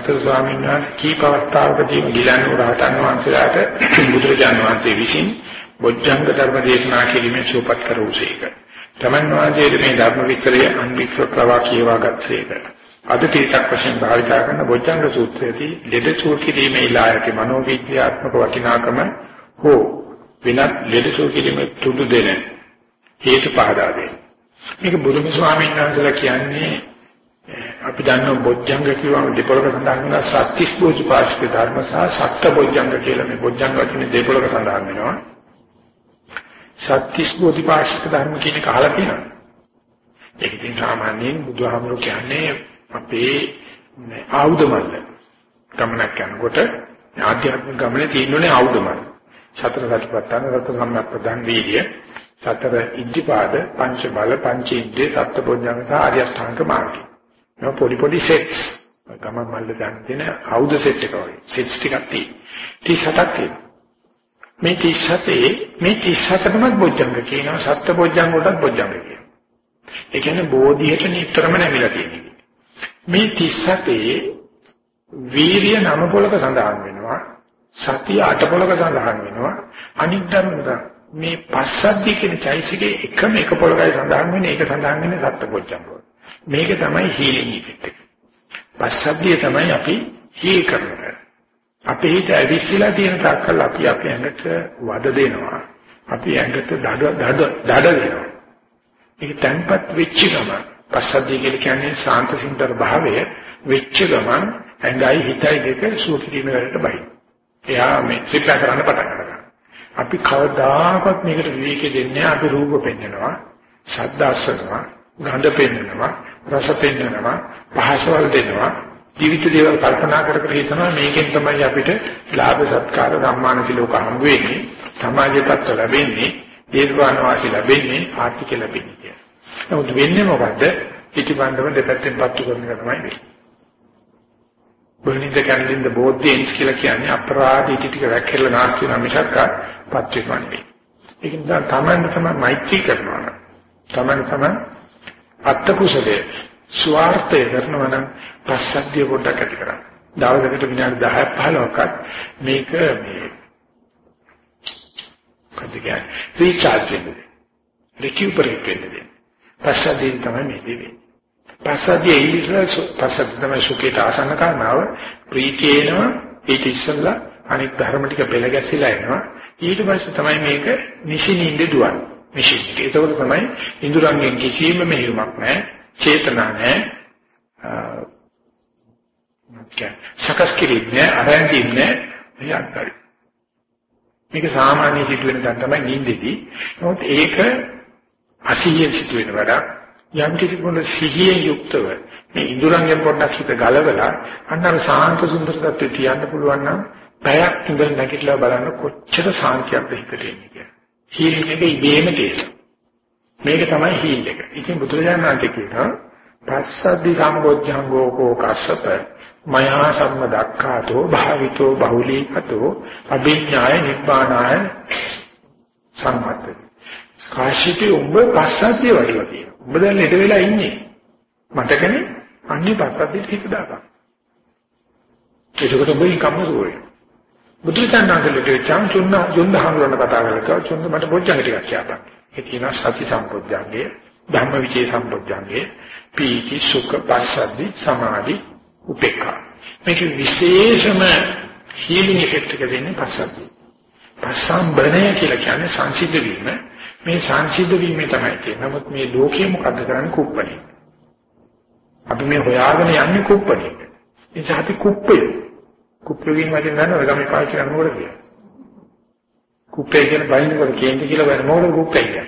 ගරුතර ස්වාමීන් වහන්සේ කීප අවස්ථාවකදී ගිලන් රහතන් වහන්සේලාට බුදුරජාණන් වහන්සේ විසින් බොජ්ජංග ධර්ම දේශනා කිරීමෙන් සූපත් කරවුසේක. තමන් වහන්සේට මේ ධර්ම විස්තරය අන්වික්‍රව කියවාගත්සේක. අද තීතක් වශයෙන් භාවිතා කරන බොජ්ජංග සූත්‍රයේදී ලෙඩ සූ කිරීමේ ඉලායකේ මනෝවිද්‍යාත්මක වටිනාකම හෝ විනත් ලෙඩ සූ කිරීමේ තුඩු දෙන හේතු පහදා දෙන. මේක බුදුම ස්වාමීන් වහන්සේලා කියන්නේ අපි දන්නවා බොජ්ජංග කියවම දෙපොළක සඳහන් වෙන සත්‍තිස් බෝධිපාශික ධර්ම සහ සත්ත බොජ්ජංග කියලා මේ බොජ්ජංග වචනේ දෙපොළක සඳහන් වෙනවා. සත්‍තිස් බෝධිපාශික ධර්ම කියන එක අහලා තියෙනවා. ඒක ඉතින් සාමාන්‍යයෙන් බුදුහාමුදුරු කියන්නේ අපේ ආයුධ මල්ල. ගමනක් යනකොට ආධ්‍යාත්මික ගමනේ තියෙනුනේ ආයුධ මල්ල. සතර සතිපට්ඨාන රත සම්මත් ප්‍රදාන් වීර්ය සතර ඉද්ධිපාද පංච බල පංච ඉද්ධි සත්ත බොජ්ජංග සහ ආර්ය අෂ්ටාංග මාර්ගය. නෝ පොඩි පොඩි සෙට්ස් ගමන් මල්ල ගන්න තියෙන ආයුධ සෙට් එක වගේ. සෙට්ස් ටිකක් තියෙනවා. 37ක් තියෙනවා. මේ 37 මේ 37ටම බොජ්ජංග කියනවා. සත්‍ය බොජ්ජංග වලටත් බොජ්ජංග කියනවා. ඒ කියන්නේ බෝධියට නිතරම නැමිලා තියෙනවා මේ 37 වීර්ය නම පොලක සඳහන් වෙනවා. සතිය අට පොලක සඳහන් වෙනවා. අනිත් ධර්ම මේ පස්සද්ධිය කියන චෛසිකේ එකම එක පොලකයි සඳහන් වෙන්නේ. ඒක සඳහන් වෙන්නේ සත්‍ය බොජ්ජංග වල. මේක තමයි හීලින් ඉෆෙක්ට් එක. පස්සද්ධිය තමයි අපි හීල් කරන්නේ. අපේ හිත ඇවිස්සලා තියෙන තාක්කල් අපි අපේ ඇඟට වද දෙනවා. අපි ඇඟට දඩ දඩ දඩ දෙනවා. ඒක තැන්පත් වෙච්ච ගමන් පස්සද්ධිය කියන්නේ සාන්ත සුන්දර භාවය වෙච්ච ගමන් ඇඟයි හිතයි දෙක සුවකිරීම වලට බයි. එයා මේ ත්‍රිප්ලා කරන්න පටන් ගන්නවා. අපි කවදාකවත් මේකට විවේකෙ දෙන්නේ අපි රූප පෙන්නනවා, ශබ්ද අසනවා, ගඳ පෙන්නනවා, රස පෙන්නනවා, පහසවල් දෙනවා. ජීවිත දේවල් කල්පනා කර කර හිතනවා මේකෙන් තමයි අපිට ලාභ සත්කාර ධම්මාන කිලෝක හම් වෙන්නේ, සමාජයේ තත්ත්ව ලැබෙන්නේ, දීර්ඝාන වාසී ලැබෙන්නේ, ආර්ථික ලැබෙන්නේ කියලා. නමුත් වෙන්නේ මොකද්ද? පිටිපන්දම දෙපැත්තෙන් පත්තු කරන එක තමයි වෙන්නේ. බොහොනින්ද කන්දින්ද බෝධින්ස් කියලා කියන්නේ අපරාධ ඉති ටික වැක්කෙලා නැති වෙන මිසක් පත් වෙනවා නෙවෙයි. ඒක නිසා තමන්න තමයි මෛත්‍රී කරනවා නම් තමන්න තමයි අත්ත කුසලයේ ස්වార్థය කරනවා නම් පස්සද්ධිය පොඩ්ඩක් ඇති කරගන්න. දවසකට විනාඩි 10ක් 15ක් මේක මේ කදිගේ රීචාර්ජ් වෙන්නේ. රිකියුපරේට් වෙන්නේ. පස්සද්ධිය තමයි මේ දෙන්නේ. පස්සද්ධිය ඉංග්‍රීසියෙන් පස්සද්ධිය තමයි සුඛයට ආසන්න කරනව ප්‍රීතියේනවා ඊට ඉස්සෙල්ලා අනිත් ධර්ම ටික පෙළ ගැසිලා එනවා. ඊට පස්සේ තමයි මේක නිසිනින්ද දුවන්නේ. මැෂින් එක. ඒක තමයි ඉන්ද්‍රයන්ගෙන් කිසිම මෙහෙයුමක් නැහැ, චේතනා නැහැ. සකස් කිරීමේ ආරම්භින්නේ නැහැ. මේක සාමාන්‍ය සිදුවෙන දා තමයි නිින්දෙදී. නමුත් ඒක අසිහියෙන් සිදුවෙන වැඩක්. යම් කිසි කෙනෙකුට සිහියෙන් යුක්තව මේ ඉඳුරංගෙන් පොඩ්ඩක් හිත ගලවලා අන්නර සාන්ත සුන්දර තත්ත්වයට තියන්න පුළුවන් නම් පැයක් ඉඳන් නැගිටලා බලන්න කොච්චර සාන්තියක් හිතට එන්නේ කියලා. හීලින් එක ඉබේම තියෙනවා. මේක තමයි හීල් එක. ඉතින් බුදුරජාණන් වහන්සේ කියනවා පස්සද්ධි සම්බොජ්ජංගෝ කෝ කස්සප මයා සම්මදක්ඛාතෝ භාවිතෝ බහුලීකතෝ අභිඥාය නිබ්බානාය සම්මතයි. කාශිතේ උඹ පස්සද්ධිය වඩලා තියෙනවා. උඹ දැන් ළඩ වෙලා ඉන්නේ. මතකනේ අන්නේ පස්සද්ධියට හිත දාගන්න. ඒකකට උඹ කම්මසෝරේ. බුදුචානන්දලට චාන් චුන්න යොන්න හංගලන කතා කරලා චුන්න මට බොජ්ජංග ටිකක් කියපන්. ඒ කියන සති සම්පොඥංගේ ධම්මවිචේ සම්පොඥංගේ පීති සුඛ පස්සද්ධි සමාධි උපේක්ඛා. මේක විශේෂම හීලින් ඉෆෙක්ට් එක දෙන්නේ පස්සද්ධිය. පස්සම්බනය කියලා කියන්නේ සංසිද්ධ වීම. මේ සංසිද්ධ වීමේ තමයි තියෙන්නේ. නමුත් මේ ලෝකයේ මොකද්ද කරන්නේ කුප්පණේ. අපි මේ හොයාගෙන යන්නේ කුප්පණේ. ඒ නිසා අපි කුප්පය. කුප්පේ කියන වචනේ දන්නවද ගමේ පාවිච්චි කරනකොට කියලා. කුප්පේ කියන බයින්කොට කේන්ති කියලා වෙන මොකද කුප්පේ කියන්නේ.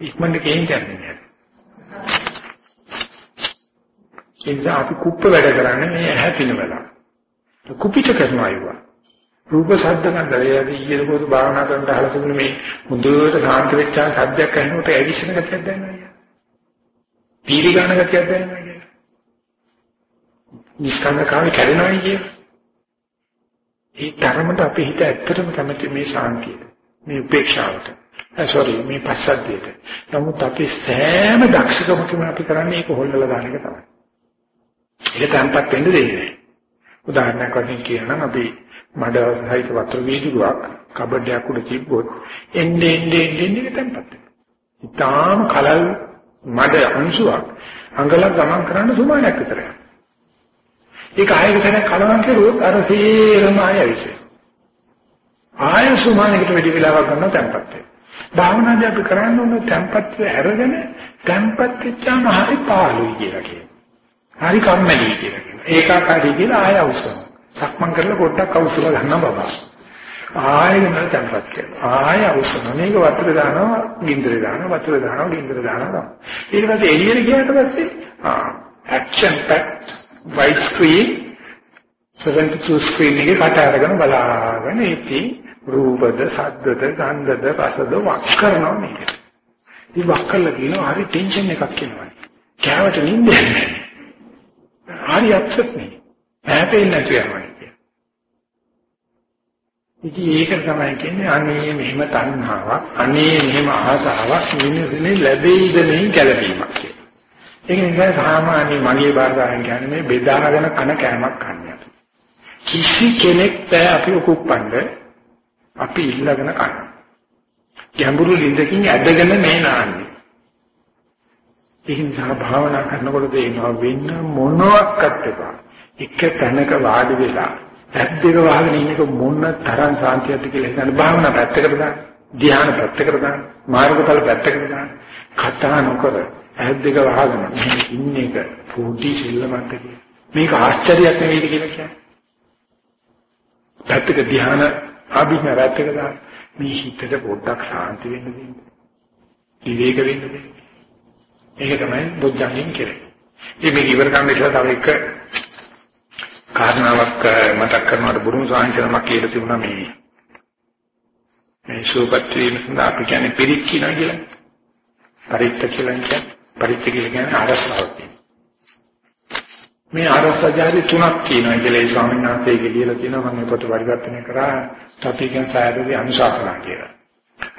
ඉක්මනට කේන්ති යන්නේ. ඒ නිසා අපි කුප්ප වැඩ කරන්නේ මේ ඇහැ පිනවලා. කුපිට කරනවා ඒවා. රූප ශබ්ද ගන්ධය ඊයේ පොදු භාවනා කරන්න අහලා තිබුණ මේ මුදුවට සාන්ත වෙච්ච සද්දයක් ඇහෙනකොට ඇවිස්සෙන ගතියක් දැනෙනවා. පීරි ගන්න ගතියක් දැනෙනවා කියන්නේ. නිස්කන්ධ කාමේ කැඩෙනවා කියන්නේ. ඒ තරමට අපේ හිත ඇත්තටම කැමති මේ ශාන්තියට. මේ උපේක්ෂාවට. sorry මේ පස්සද්ධියට. නමුත් අපි සෑම දක්ෂකමකම අපි කරන්නේ ඒක හොල්ලලා දාන එක තමයි. ඒක තැම්පත් වෙන්න දෙන්නේ නැහැ. උදාහරණයක් වශයෙන් කියනනම් අපි මඩ සහිත වතුර වීදුරුවක් කබඩයක් උඩ තිබ්බොත් එන්නේ එන්නේ එන්නේ තැම්පත් වෙනවා. ඊටාම කලල් මඩ අංශුවක් අඟලක් ගමන් කරන්න සුමානයක් විතරයි. ඒක ආයෙක තැනක් කලවම් කරුවොත් අර සීරම ආයෙ විශ්ේ. ආයෙ සුමානයකට වැඩි වෙලාවක් ගන්න තැම්පත් වෙනවා. භාවනාදී අපි කරන්න ඕන තැම්පත් අරගෙන තැම්පත් වෙච්චාම හරි පාළුයි කියලා කියනවා. හරි කම්මැලි කියලා කියනවා. ඒකාකාරී කියලා ආය අවසන්. සක්මන් කරලා පොඩ්ඩක් අවසල ගන්න බබා. ආයෙ නම තැම්පත් කරනවා. ආයෙ අවසන්. මේක වතුර දානවා, ගින්දර දානවා, වතුර දානවා, ගින්දර දානවා. ඊට පස්සේ එළියට ගියාට පස්සේ ආ action packed white screen 72 screen එකේ කට අරගෙන බලාගෙන ඉතින් රූපද, ශබ්දද, ගන්ධද, රසද වක් කරනවා මේක. ඉතින් වක් කළා කියනවා හරි ටෙන්ෂන් එකක් එනවා. කෑවට නිින්දයක් නැහැ. හරි අප්සෙට් නේ. හැපෙන්නේ නැතු යනවා කියන්නේ. ඉතින් ඒක තමයි කියන්නේ අනේ මෙහෙම තණ්හාවක්, අනේ මෙහෙම ආසාවක් මිනිස්සුනේ ලැබෙයිද මේ ගැළවීමක් කියලා. ඒක නිසා සාමාන්‍ය මගේ බාරගායන් කියන්නේ මේ බෙදාගෙන කන කෑමක් කන්නේ. කිසි කෙනෙක් බෑ අපි උකුප්පන්න අපි ඉල්ලගෙන කන. ගැඹුරු ලින්දකින් ඇදගෙන මේ නාන්නේ. ඒක නිසා භාවනා කරනකොට තේනවා වෙන්න මොනවත් එපා. එක තැනක වාඩි වෙලා ඇත් දෙක වහගෙන ඉන්නක මොන තරම් සාන්තියක්ද කියලා හිතන්න භාවනා පැත්තකට දාන්න. ධ්‍යාන පැත්තකට දාන්න. මාර්ගඵල පැත්තකට දාන්න. කතා නොකර ඇත් දෙක වහගෙන ඉන්න එක පොඩි සිල්ලමක් මේක ආශ්චර්යයක් නෙවෙයි කියලා කියන්නේ. පැත්තක ධ්‍යාන අභිඥා පැත්තක දාන්න. මේ හිතට පොඩ්ඩක් සාන්ති වෙන්න දෙන්න. විවේක වෙන්න දෙන්න. ඒක තමයි බොජ්ජංගෙන් කෙරේ. ඉතින් මේක ඉවර කරන්න ඉස්සලා තව එක කාරණාවක් මතක් කරනකොට බුදුන් සාංශනමක් කියලා තිබුණා මේ මේ සූපත් වීම සඳහා අපි කියන්නේ පිරිත් කියනවා කියලා. පරිත්ත කියලා කියන්නේ පරිත්ත කියලා කියන්නේ ආරස්සාවක්. මේ ආරස්සජාති තුනක් තියෙනවා කියලා ඒ ස්වාමීන් වහන්සේ කියලා තියෙනවා මම පොත පරිවර්තනය කරා සතිකන් සායදේ අනුශාසනා කියලා.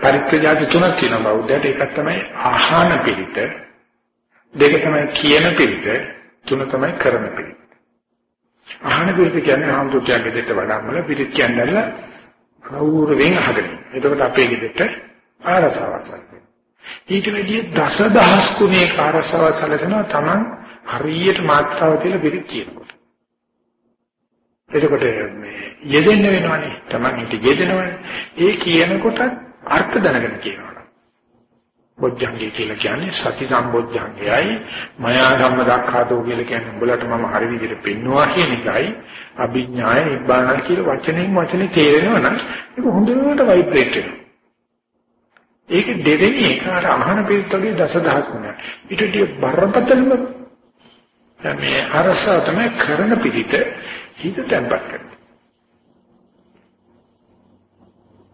පරිත්ත ජාති තුනක් තියෙනවා බෞද්ධයට එකක් තමයි ආහාන පිළිත දෙක තමයි කියන පිළිත තුන තමයි කරන පිළිත. අහන පිළිත කියන්නේ ආම්තුත්‍යගේ දෙට වඩාමල පිළිත් කියන්නේ කවුරුවෙන් අහගෙන. එතකොට අපේ ගෙදරට ආරසාවසක්. ඊට වැඩිය දසදහස් ගුණේ ආරසාව සැලසෙනවා Taman හරියට මාත්‍රාව තියලා පිළිත් කියනකොට. එතකොට මේ යෙදෙන්න වෙනවනේ. Taman හිත යෙදෙනවනේ. ඒ කියනකොට අර්ථ දැනගෙන කියනවා. බොජ්ජංගය කියලා කියන්නේ සති සම්බොජ්ජංගයයි මයා ධම්ම දක්ඛාතෝ කියලා කියන්නේ උඹලට මම හරි විදිහට පෙන්නවා කියන එකයි අභිඥාය නිබ්බාන කියලා වචනෙන් වචනේ තේරෙනවා නම් ඒක හොඳට වයිබ්‍රේට් වෙනවා. ඒක දෙවෙනි එක අර අහන පිළිතුරේ දසදහස් ගුණයක්. ඊටදී බරපතලම මේ අරසාව තමයි කරන පිළිත හිත තැම්පත් කරනවා.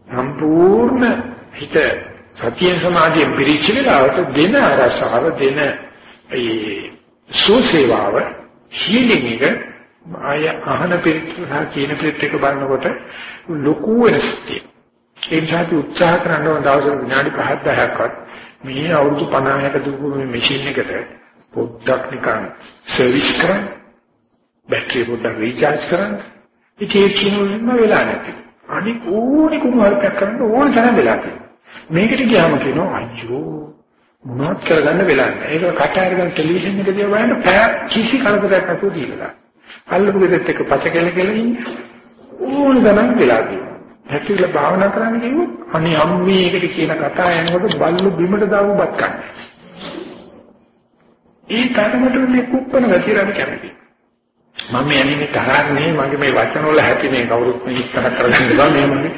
සම්පූර්ණ හිත සතිය සමාධිය පිරිච්ච වෙලාවට දෙන අරසාව දෙන ඒ සෝසේවාව හීලින් එක ආය අහන පිරිච්චා කියන පිරිත් එක බලනකොට ලොකු වෙනසක් තියෙනවා. ඒ නිසා අපි උත්සාහ කරනවා දවසට විනාඩි 5ක් 10ක්වත් මේ අවුරුදු 50ක දුරු මේ මැෂින් එකට පොඩ්ඩක් නිකන් සර්විස් කරන්න බැටරිය පොඩ්ඩක් රීචාර්ජ් කරන්න ඉතින් ඒක කියනොල්ම වෙලා නැති. අනික ඕනි කුමාරකයක් කරන්න ඕන තරම් වෙලා තියෙනවා. මේකට ගියාම කියනවා අයියෝ මොනවත් කරගන්න වෙලා නැහැ. ඒක කට අරගෙන ටෙලිවිෂන් එක දිහා බලන්න පැය කිසි කරදරයක් නැතුව දීලා. අල්ලපු ගෙදරත් එක්ක පච කෙල කෙල ඉන්නේ. ඕන ගණන් වෙලා තියෙනවා. හැටිලා භාවනා කරන්න කිව්වොත් අනේ අම්මේ එකට කියන කතා යනකොට බල්ලු බිමට දාපු බත් කන්නේ. ඒ තරමට මේ කුප්පන ගතියට කැමති. මම මේ අනිත් තරන්නේ මගේ මේ වචන වල ඇති මේ කවුරුත් මේ ඉස්සර කරගෙන ඉන්නවා මේ මගේ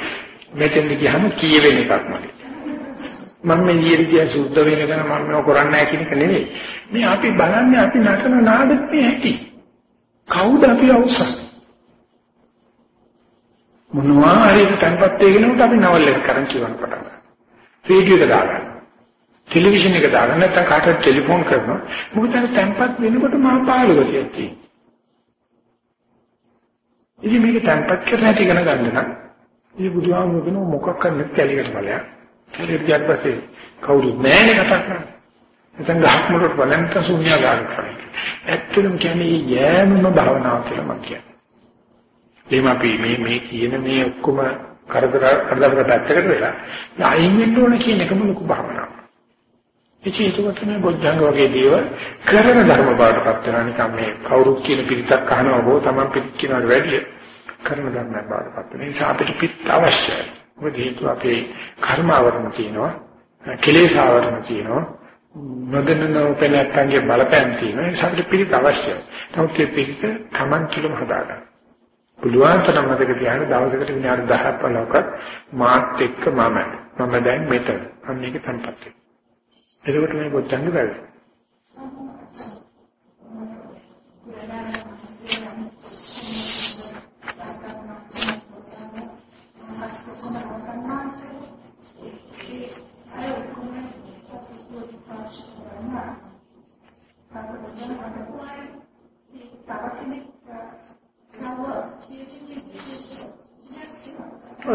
මෙතෙන්ද ගියාම කියවෙන එකක් මගේ. මම මේ ඊරිදියා සුද්ධ වෙනකන් මම මේක කරන්නේ නැහැ කියන එක නෙවෙයි. මේ අපි බලන්නේ අපි නටන නාටකයේ ඇති. කවුද අපි අවසන්? මොනවා හරි තැන්පත් වෙගෙනකොට අපි නවල් එක කරන් කියවන්න පටන් ගන්නවා. රේඩියෝ එක දාගන්න. ටෙලිවිෂන් එක දාගන්න නැත්නම් කාටවත් ටෙලිෆෝන් කරනවා. මොකද අර තැන්පත් වෙනකොට මහා පාළුවතියක් තියෙනවා. ඉතින් මේක තැන්පත් කරන හැටි ඉගෙන ගන්න නම් ඉතින් බුදුහාමුදුරුවෝ කියන මොකක් කරන්නද කැලියට බලයක්. කැලියට ගියාට පස්සේ කවුරුත් නැහැ කතා කරන්නේ. නැත්නම් ගහක් මොකට බලන්න ශුන්‍යාගාර කරන්නේ. ඇත්තටම කියන්නේ යෑමම භාවනාව කියලා මම කියන්නේ. එහෙම අපි මේ මේ කියන මේ ඔක්කොම කරදර කරදර පැත්තකට වෙලා අයින් වෙන්න ඕන කියන එකම ලොකු භාවනාවක්. ඉතින් ඒක තමයි බොද්ධංග වගේ දේවල් කරන ධර්ම බාටපත් වෙනා නිකම් මේ කවුරුත් කියන පිළිතක් අහනවා හෝ Taman පිට කියනවට වැඩිය කරන ධර්මයක් බාටපත් වෙන නිසා අපිට පිට අවශ්‍යයි. මොකද හේතුව අපේ කර්ම ආවරණ තියෙනවා, කෙලෙස් ආවරණ තියෙනවා, නොදැනන උපැලැක්කන්ගේ බලපෑම් තියෙනවා. ඒ නිසා අපිට පිළිත අවශ්‍යයි. නමුත් ඒ පිළිත Taman කිලම හදාගන්න. පුළුවන් තරම් මතක තියාගන්න දවසකට විනාඩි 10ක් 15ක් මාත් එක්ක මම මම දැන් මෙතන. අන්න ඒක තැන්පත් වෙනවා. එතකොට මේ බොච්චංග බැහැ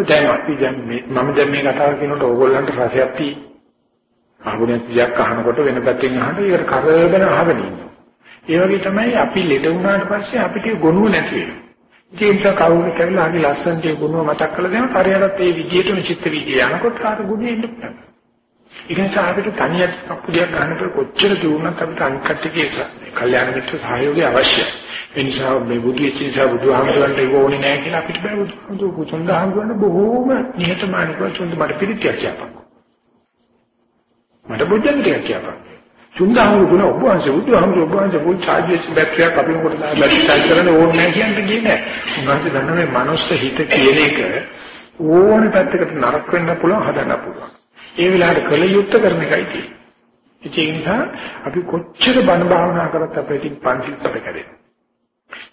දැන් අපි දැන් මේ මම දැන් මේ කතාව කියනකොට ඕගොල්ලන්ට රසයක් තියෙයි. ආගුණයක් පියක් අහනකොට වෙන පැත්තෙන් අහන ඒකට කරගෙන අහගෙන ඉන්නවා. ඒ වගේ තමයි අපි ලෙඩ වුණාට පස්සේ අපිට ගොනුව නැති වෙනවා. ඒ නිසා කවුරු කියලා හරි ලස්සනට ඒ ගුණව මතක් කරලා දෙනවා. හරියටත් ඒ විදියටම චිත්ත විදිය යනකොට ආර ගුණෙ ඉන්න පුළුවන්. ඒ නිසා අපිට තනියට කප්පුලියක් ගන්නකොට කොච්චර දුරුණත් අපිට අනිත් කට්ටියගේ කල්යාණ මිත්‍ර සහයෝගය අවශ්‍යයි. ඒ නිසා මේ බුදු වෙච්ච නිසා බුදුහාමුදුරන්ට ඒක ඕනේ නැහැ කියලා අපිට බෑ බුදුහාමුදුරු කුසඳහාමුදුරන්ට බොහෝම නිහතමානීව චුන්ද මට පිළිතියක් කියපන්. මට බුද්ධන් ටිකක් කියපන්. චුන්දහාමුදුරු ගුණ ඔබ වහන්සේ බුදුහාමුදුරු ඔබ වහන්සේ පොල් චාර්ජ් බැටරියක් අපිට කොට දාලා බැටරි චාර්ජ් කරන්න ඕනේ නැහැ කියන්නේ කියන්නේ. උන්වහන්සේ දන්න මේ මනුස්ස හිත කියන එක ඕනේ පැත්තකට නරක වෙන්න පුළුවන් හදන්න පුළුවන්. ඒ වෙලාවට කල යුත්තේ කරන එකයි තියෙන්නේ. ඒ නිසා අපි කොච්චර බණ භාවනා කරත් අපේ තින් පන්සිල් අපේ කැදේ.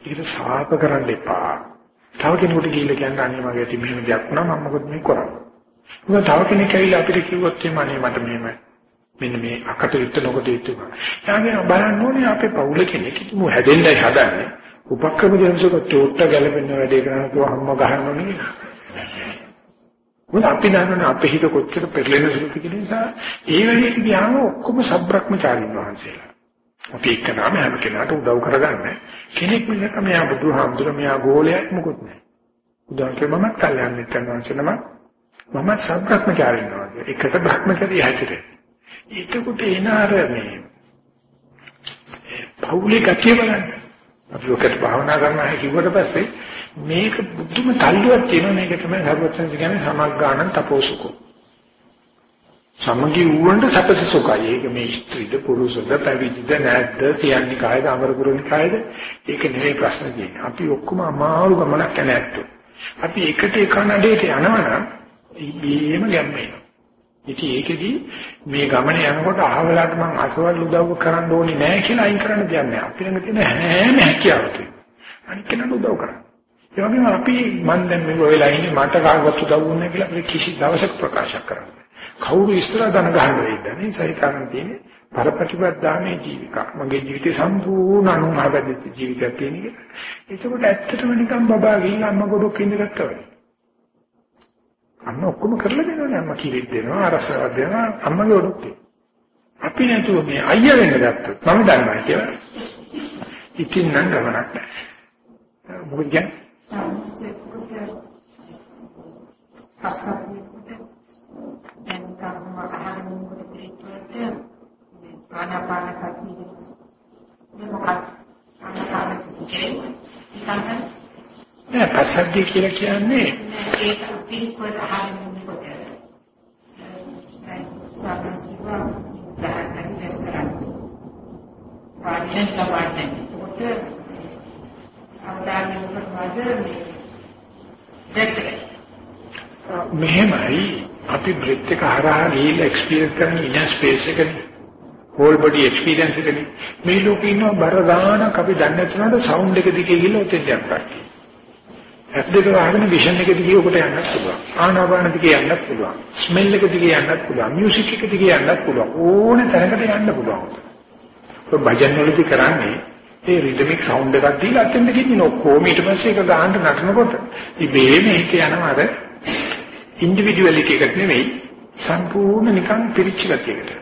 ඒකට සාප කරන්න එපා. තව කෙනෙකුට කියලා කියන්න අනේ මගේ ඇති මෙහෙම දෙයක් වුණා මම මොකද මේ කරන්නේ. මොකද තව කෙනෙක් ඇවිල්ලා අපිට කිව්වොත් එimhe අනේ මට මෙහෙම මෙන්න මේ අකටයුත්ත නොකටයුත්ත කරනවා. යාගෙන බලන්න ඕනේ අපේ පවුල කෙනෙක් කිමු හැදෙන්නයි හදන්නේ. උපක්‍රම දෙනසක තෝට්ට ගැලපෙන්න වැඩේ කරනකොට හම්ම ගහනවා නෙවෙයි. මොකද අපි දන්නවනේ අපේ හිත කොච්චර පෙරලෙන සුළුද කියන නිසා ඒ වෙලෙට ගියාම ඔක්කොම සබ්‍රක්‍මචාරින් වහන්සේලා. අපි එක්ක නාම හැම කෙනාට උදව් කරගන්න කෙනෙක් මිලක මෙයා බුදුහාමුදුර මෙයා ගෝලයක් මොකුත් නැහැ. උදාහරණයක් මම කල්යන්න මිත්‍රයන්වන්සනම මම සබ්‍රක්‍මචාරින් වහන්සේ එකට භක්මචාරී හැසිරේ. ඒකකොට එන අර මේ පෞලි කතිය බලන්න. අපි ඔකට භාවනා කරනවා කිව්වට පස්සේ මේක බුදුම තල්ලුවක් තියෙන මේක තමයි සර්වඥ කියන්නේ සමග්ගාණන් තපෝසුකෝ. සමගි වුණට සැපස සුඛයි. ඒක මේ ස්ත්‍රීද පුරුෂද පැවිදිද නැද්ද කියන්නේ කායද අමරපුරුනි කායද? ඒක නෙවෙයි ප්‍රශ්න තියෙන්නේ. අපි ඔක්කොම අමාරු ගමනක් යන ඇත්තෝ. අපි එකට එක නඩේට යනවනම් ඉබේම ගැම්මෙනවා. ඉතින් ඒකෙදි මේ ගමන යනකොට අහවලට මං අසවල් උදව් කරන්න ඕනේ නැහැ කියලා අයින් කරන්න දෙයක් නැහැ. අපි ළඟ තියෙන හැම හැකියාවකම අනිත් කෙනාට උදව් කරන්න. ඒ වගේම අපි මන් දැන් මේ වෙලාව ඉන්නේ මට කාගවත් උදව් වුණා කියලා අපිට කිසි දවසක ප්‍රකාශ කරන්න. කවුරු ඉස්සර ධන ගහන්න වෙයිද නේ සහිතාරණ තියෙන්නේ පරපටිපදානේ ජීවික මගේ ජීවිතේ සම්පූර්ණ අනුමහබැද්ද ජීවිතයක් තියෙන එක ඒකකොට ඇත්තටම නිකන් බබා ගිහින් අම්ම ගොඩක් ඉඳගත්තා වගේ අන්න ඔක්කොම කරලා දෙනවනේ අම්මා කිරිත් දෙනවා අරසාවක් දෙනවා. අම්මගේ ඔඩොක් අපි නැතුව මේ අයියා වෙන්න ගත්තොත් මම දන්නවා කියලා. ඉතින් නම් ගමනක් නැහැ මොකද කියන්නේ? දැන් කර්ම ආහාරයෙන් පිළිතුරට මේ ආනාපාන සතිය මේ මොකක්ද ආනාපාන සතිය තමයි නෑ පස්සද්ධිය කියලා කියන්නේ ඒක පිළිකොර ආරම්භකොට දැන් ස්වාමීන් වහන්සේ වාඩිවෙන්න ලබන්නේ. කොට අවදානිය කරනවාද මේ දැක්කේ මෙහෙමයි අපි බ්‍රෙත් එක හරහා ගිහිල්ලා එක්ස්පීරියන්ස් කරන ඉන ස්පේස් එකනේ. හෝල් බොඩි එක්ස්පීරියන්ස් එකනේ. මේ ලෝකේ ඉන්න බර ගානක් අපි දන්නේ නැතුනට සවුන්ඩ් එක දිගේ ගිහිල්ලා ඔතෙන් යනවා ඇස් දෙක වහගෙන විෂන් එක දිගේ ඔකට යන්නත් පුළුවන් ආනාපාන දිගේ යන්නත් පුළුවන් ස්මෙල් එක දිගේ යන්නත් පුළුවන් මියුසික් එක දිගේ යන්නත් පුළුවන් ඕනේ තැනකට යන්න පුළුවන් ඔය භජන් වලදී කරන්නේ ඒ රිද්මික් සවුන්ඩ් එකක් දීලා අතෙන්ද ගෙනින ඔක්කොම ඊට පස්සේ ඒක ගහන්න නටනකොට ඉබේම හිත යනවා අර ඉන්ඩිවිඩුවැලිටි එකක් නෙවෙයි සම්පූර්ණ නිකන් පිරිච්ච ගතියකට.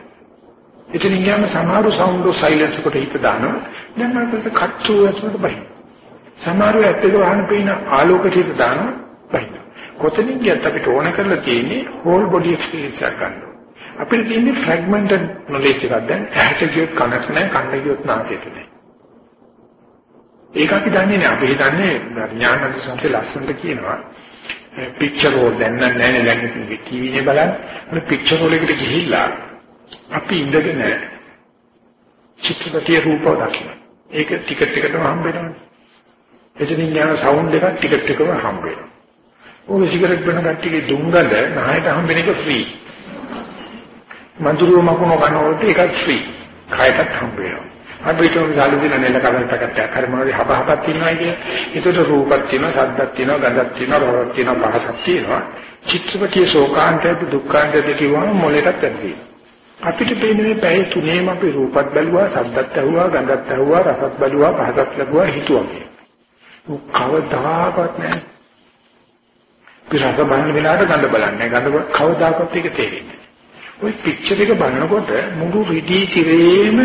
එතනින් ගියාම සමහර සවුන්ඩ් ඔෆ් සයිලන්ස් එකට හිත දානවා. දැන් මම කට්ටු ඇතුලට බහින. සමහර ඇත්තට වහන පේන ආලෝකයට හිත දානවා බහින. කොතනින් ගියත් අපිට ඕන කරලා තියෙන්නේ හෝල් බොඩි එක්ස්පීරියන්ස් එකක් ගන්න. අපිට තියෙන්නේ ෆ්‍රැග්මන්ටඩ් නොලෙජ් එකක් දැන් ඇහැට ගියොත් කනට නැහැ කනට ගියොත් නාසයට නැහැ. ඒක අපි දන්නේ නැහැ. අපි හිතන්නේ ඥානන්ත සංසේ ලස්සනට කියනවා පික්චර් රෝල් දැන් නැහැ නේ දැන් ටීවී එකේ බලන්න. මේ පික්චර් රෝල් එකට ගිහිල්ලා අපි ඉඳගෙන චිත්‍රපටිය රූපව දකින්න. ඒක ටිකට් එකටම හම්බ වෙනවනේ. එතනින් යන සවුන්ඩ් එකක් ටිකට් එකම හම්බ වෙනවා. ඕක සිගරට් බොන කට්ටියගේ දුංගල නායට හම්බෙන එක ෆ්‍රී. මන්තුරුව මකුණු කනකොට ඒකත් ෆ්‍රී. කයටත් හම්බ වෙනවා. අපිට උන් ගාලු දින නෙල කරන්ටකට කරමෝරි හබ හබක් තියෙනවා කිය. ඒකට රූපක් තියෙනවා, ශබ්දක් තියෙනවා, ගඳක් තියෙනවා, රසක් තියෙනවා, පහසක් තියෙනවා. චිත්‍රපටියේ ශෝකාන්තයද දුක්ඛාන්තයද කියවම මොලේටත් ඇති. අපිට පේන්නේ මේ පැය තුනේම අපි රූපත් බැලුවා, ශබ්දත් ඇහුවා, ගඳත් ඇහුවා, රසත් බැලුවා, පහසක් ලැබුවා, හිතුවා. කවදාකවත් නැහැ. පිරස බලන වෙලාවට ගඳ බලන්නේ. ගඳ කවදාකවත් ඒක තේරෙන්නේ ওই පික්චර් එක බලනකොට මුළු රිදී තිරේම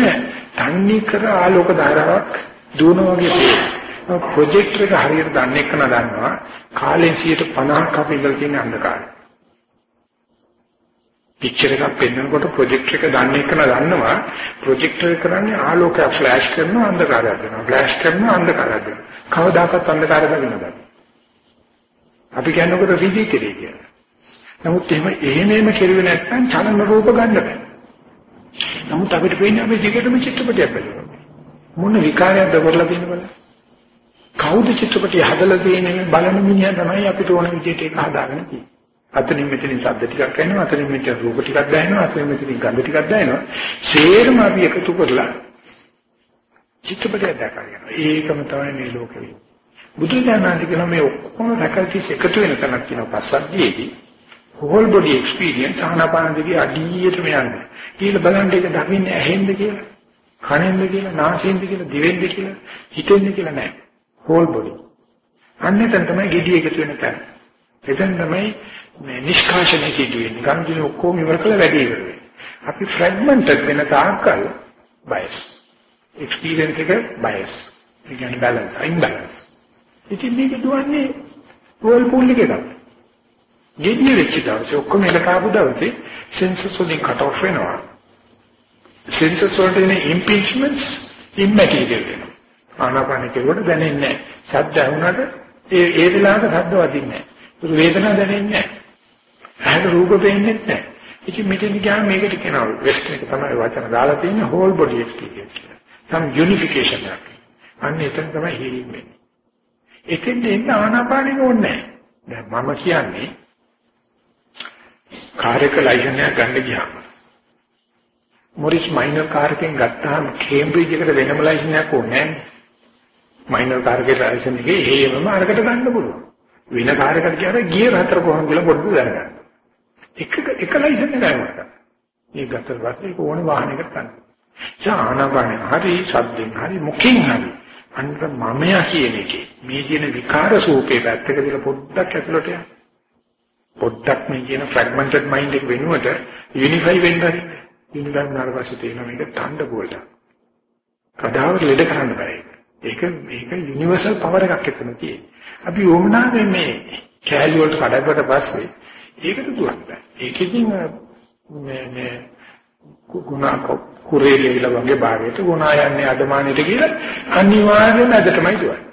තන්නේ කර ආලෝක ධාරාවක් දුවන වගේ තියෙනවා. ප්‍රොජෙක්ටර් එක හරියට දන්නේ කන දන්නවා කාලෙන් 150ක් අපි ඉඳලා තියෙන අන්ධකාරය. පික්චර් එකක් පෙන්වනකොට ප්‍රොජෙක්ටර් එක දන්නේ කන දන්නවා ප්‍රොජෙක්ටර් එක කරන්නේ ආලෝකයක් ෆ්ලෑෂ් කරනවා අන්ධකාරයක් දෙනවා. ෆ්ලෑෂ් කරනවා අන්ධකාරයක් දෙනවා. කවදාකවත් අන්ධකාරයක් වෙනවද? අපි කියනකොට රිදී කෙරේ කියලා. නමුත් එහෙම එහෙමම කෙරුවේ නැත්නම් චලන රූප ගන්න බෑ. නමුත් අපිට පේන්නේ අපි දිගටම චිත්‍රපටයක් බලනවා. මොන විකාරයක්ද කරලා තියෙන බල. කවුද චිත්‍රපටිය හදලා තියෙන්නේ බලන මිනිහා තමයි අපිට ඕන විදිහට ඒක හදාගෙන තියෙන්නේ. අතනින් මෙතනින් ශබ්ද ටිකක් එනවා අතනින් මෙතන රූප ටිකක් දැනෙනවා අතනින් මෙතනින් ගන්ධ ටිකක් දැනෙනවා. සේරම අපි එකතු කරලා චිත්‍රපටයක් දැකගන්නවා. ඒකම තමයි මේ ලෝකෙ. බුදු දහමෙන් කියන මේ ඔක්කොම රැකල්ටිස් එකතු වෙන තැනක් කියන පස්සද්ධියේදී whole body experience ආනාපාන දිගේ අඩියටම යන්නේ. කියලා බලන්න ඒක දකින්නේ ඇහෙන්ද කියලා, කනෙන්ද කියලා, නාසයෙන්ද කියලා, දිවෙන්ද කියලා, හිතෙන්ද කියලා නෑ. whole body. අන්නතර තමයි gediy එකතු වෙන තැන. එතෙන් තමයි මේ නිෂ්කාශනය සිදු වෙන්නේ. ගන්ධින ඔක්කොම ඉවර කළ වැඩි ඉවර වෙන්නේ. අපි fragmented වෙන තාක්කල් bias. Experience එක bias. ඒ කියන්නේ balance, imbalance. ඉතින් මේක දුවන්නේ whirlpool එකේ තමයි. ගෙඩිය වෙච්ච දවසේ ඔක්කොම එකට ආපු දවසේ සෙන්සර්ස් වලින් කට් ඔෆ් වෙනවා. සෙන්සර්ස් වලට එන ඉම්පීච්මන්ට්ස් ඉම්මැටීරියල් වෙනවා. ආනාපාන කෙරුවට දැනෙන්නේ නැහැ. ශබ්ද ඇහුනට ඒ ඒ වෙලාවට ශබ්ද වදින්නේ නැහැ. වේදනාවක් දැනෙන්නේ නැහැ. ඇහැට රූප පේන්නේ නැහැ. ඉතින් මෙතන ගියාම මේකට කියනවා වෙස්ට් එක තමයි වචන දාලා තියෙන්නේ whole body experience කියලා. Some unification එකක්. අන්න එතන තමයි healing වෙන්නේ. එතෙන් එන්න ආනාපානෙක ඕනේ නැහැ. දැන් මම කියන්නේ කාර් එක ලයිසන් එකක් ගන්න ගියාම මොරිස් මයිනර් කාර් එකෙන් ගත්තාම කේම්බ්‍රිජ් එකට වෙනම ලයිසන් එකක් ඕනේ නැහැ. මයිනර් කාර් එකේ ලයිසන් එකේ හේමම අරකට ගන්න පුළුවන්. වෙන කාර් එකකට ගියාම ගියර් හතර කොහොමද කියලා පොඩ්ඩක් දැනගන්න. එක එක ලයිසන් එකක් ගන්නවා. මේ ගත්තට පස්සේ ඒක ඕනේ වාහනයකට ගන්න. ආනාපානෙ හරි සද්දෙන් හරි මුඛින් හරි අන්න මමයා කියන එකේ මේ කියන විකාර සූපේ පැත්තක දාලා පොඩ්ඩක් ඇතුළට යන්න. පොඩ්ඩක් මේ කියන fragmented mind එක වෙනුවට unify වෙන්න හරි. unify වුණාට පස්සේ තේරෙනවා මේක තණ්ඩ බෝලට. කඩාවට ලෙඩ කරන්න බෑ. ඒක මේක යුනිවර්සල් පවර් එකක් එතන තියෙන්නේ. අපි වුණානේ මේ කැලි වලට කඩකට පස්සේ ඒකට දුවන්න බෑ. ඒකකින් මේ මේ ගුණා කුරේ කියලා වගේ භාගයට ගුණා යන්නේ අදමානෙට කියලා අනිවාර්යෙන්ම අදටමයි දුවන්නේ.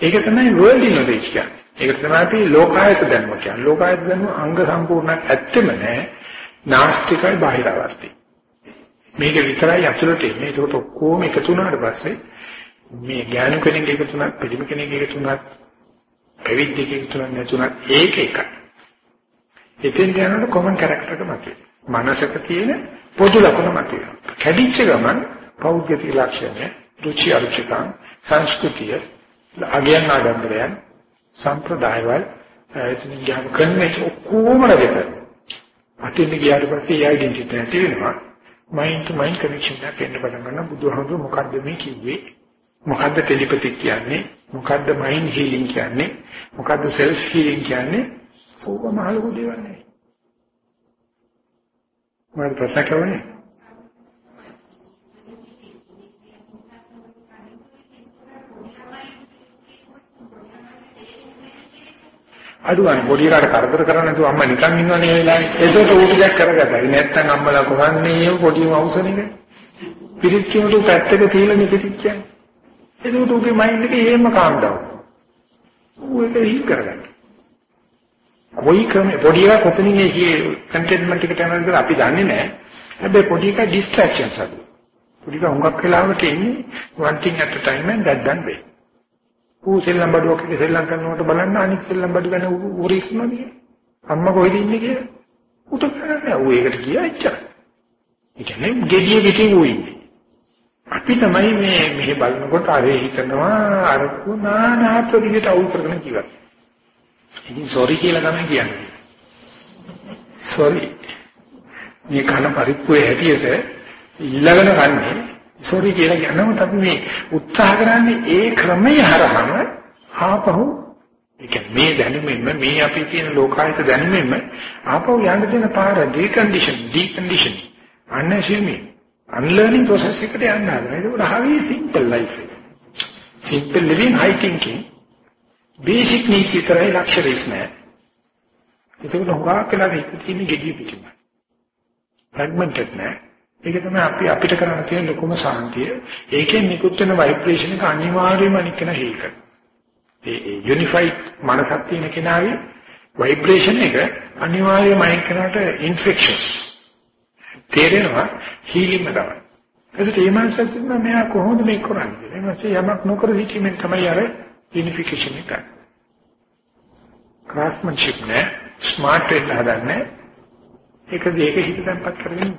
ඒක තමයි world knowledge කියන්නේ. ඒක තමයි අපි ලෝකායත දැනුම කියන්නේ. ලෝකායත දැනුම අංග සම්පූර්ණක් ඇත්තෙම නැහැ. නාස්තිකයි බාහිර අවස්ථයි. මේක විතරයි ඇතුළට එන්නේ. ඒකට ඔක්කොම එකතු වුණාට පස්සේ මේ ඥාන කෙනෙක් එකතු වුණත්, පිළිම කෙනෙක් එකතු වුණත්, පැවිද්දෙක් එකතු වුණත් නැතුණත් ඒක එකයි. එතෙන් යනකොට කොමන් කැරක්ටර් එක මතුවේ. මනසක තියෙන පොදු ලක්ෂණ මතුවේ. කැඩිච්ච ගමන් පෞද්ගලික ලක්ෂණ, රුචි අරුචිකම්, සංස්කෘතිය, අගයන් ආඩම්බරයන්, සම්ප්‍රදායවල එතන ගියාම කන්වෙන්ෂන් ඔක්කොම රැගෙන. අතින් ගියාට පස්සේ ඒ ඩෙන්ටිටි නැති වෙනවා. මයින්ඩ් ටු මයින්ඩ් කනෙක්ෂන් එකක් එන්න පටන් ගන්නවා. බුදුහාමුදුරුවෝ මොකද්ද මේ කිව්වේ? මොකද්ද ටෙලිපති කියන්නේ? මොකද්ද මයින්ඩ් හීලින් කියන්නේ? මොකද්ද සෙල්ෆ් හීලින් කියන්නේ? ඕක මහලු දේවල් නෙවෙයි. මම ප්‍රශ්න කරන්නේ අඩුවනේ පොඩි එකාට කරදර කරන්නේ නැතුව අම්මා නිකන් ඉන්නවනේ ඒ වෙලාවේ. ඒකට ඌට දෙයක් කරගත්තා. නැත්තම් අම්මලා කොහන්නේ පොඩි මවුසනික. පිරිච්චුමට පැත්තක තියලා නිපිටික් කියන්නේ. ඒකට ඌගේ මයින්ඩ් එකේ එහෙම කාම් ඩවුන්. ඌ ඒක හිත් කරගන්න. කොයි ක්‍රමේ පොඩි එකා කොතනින් ඒ කන්ටෙන්ට්මන්ට් එකට යනවද කියලා අපි දන්නේ නැහැ. හැබැයි පොඩි එකා ඩිස්ට්‍රැක්ෂන්ස් අඩු. පොඩි එකා හුඟක් වෙලාවට ඉන්නේ one thing at a time and that done well. ඌ සෙල්ලම් බඩුවක් එක සෙල්ලම් කරනකොට බලන්න අනිත් සෙල්ලම් බඩු ගැන ඌරි ඉන්නවද කියලා. අම්මා කොහෙද ඉන්නේ කියලා. ඌට කරන්නේ ඌ ඒකට ගියා එච්චරයි. ඒ කියන්නේ gediye පිටින් ඌ ඉන්නේ. අපි තමයි මේ මෙහෙ බලනකොට අර හිතනවා අර කුණානාත් විදිහට අවුල් කරගෙන ජීවත්. ඉතින් සෝරි කියලා තමයි කියන්නේ. සෝරි. මේ කන පරිප්පුවේ හැටියට ඉල්ලගෙන කන්නේ සෝරි කියලා කියනකොට අපි මේ උත්සාහ කරන්නේ ඒ ක්‍රමය හරහාම ආපහු ඒ කියන්නේ මේ දැනුමෙන්ම මේ අපි තියෙන ලෝකායත දැනුමෙන්ම ආපහු යන්න දෙන පාර ඩිකන්ඩිෂන් ඩිකන්ඩිෂන් අන්නශීමි unlearning process එකට යන්න හදනවා. ඒක හරි simple life එක. simple living high thinking basic නීති විතරයි ලක්ෂ්‍ය වෙස් නෑ. ඒක උගා කියලා හිතෙන්නේ gediy පිටින්ම. fragmented නෑ. ඒක තමයි අපි අපිට කරන්න තියෙන ලොකුම සාන්තිය. ඒකෙන් නිකුත් වෙන ভাইබ්‍රේෂන් එක අනිවාර්යයෙන්ම අනික් කෙනා හේල් කරනවා. ඒ ඒ යුනිෆයිඩ් මනසක් තියෙන කෙනාගේ ভাইබ්‍රේෂන් එක අනිවාර්යයෙන්ම අනික් කෙනාට ඉන්ෆෙක්ෂස්. තේරෙනවා හීලින්ම තමයි. ඒකට මේ මනසත් මෙයා කොහොමද මේක කරන්නේ? මේ මනස යමක් නොකර සිටීමෙන් තමයි ආරේ යුනිෆිකේෂන් එක. ක්‍රාෆ්ට්මන්ෂිප් නේ ස්මාර්ට් වෙන්න හදන්නේ. ඒක දෙයක හිත තැම්පත් කරගෙන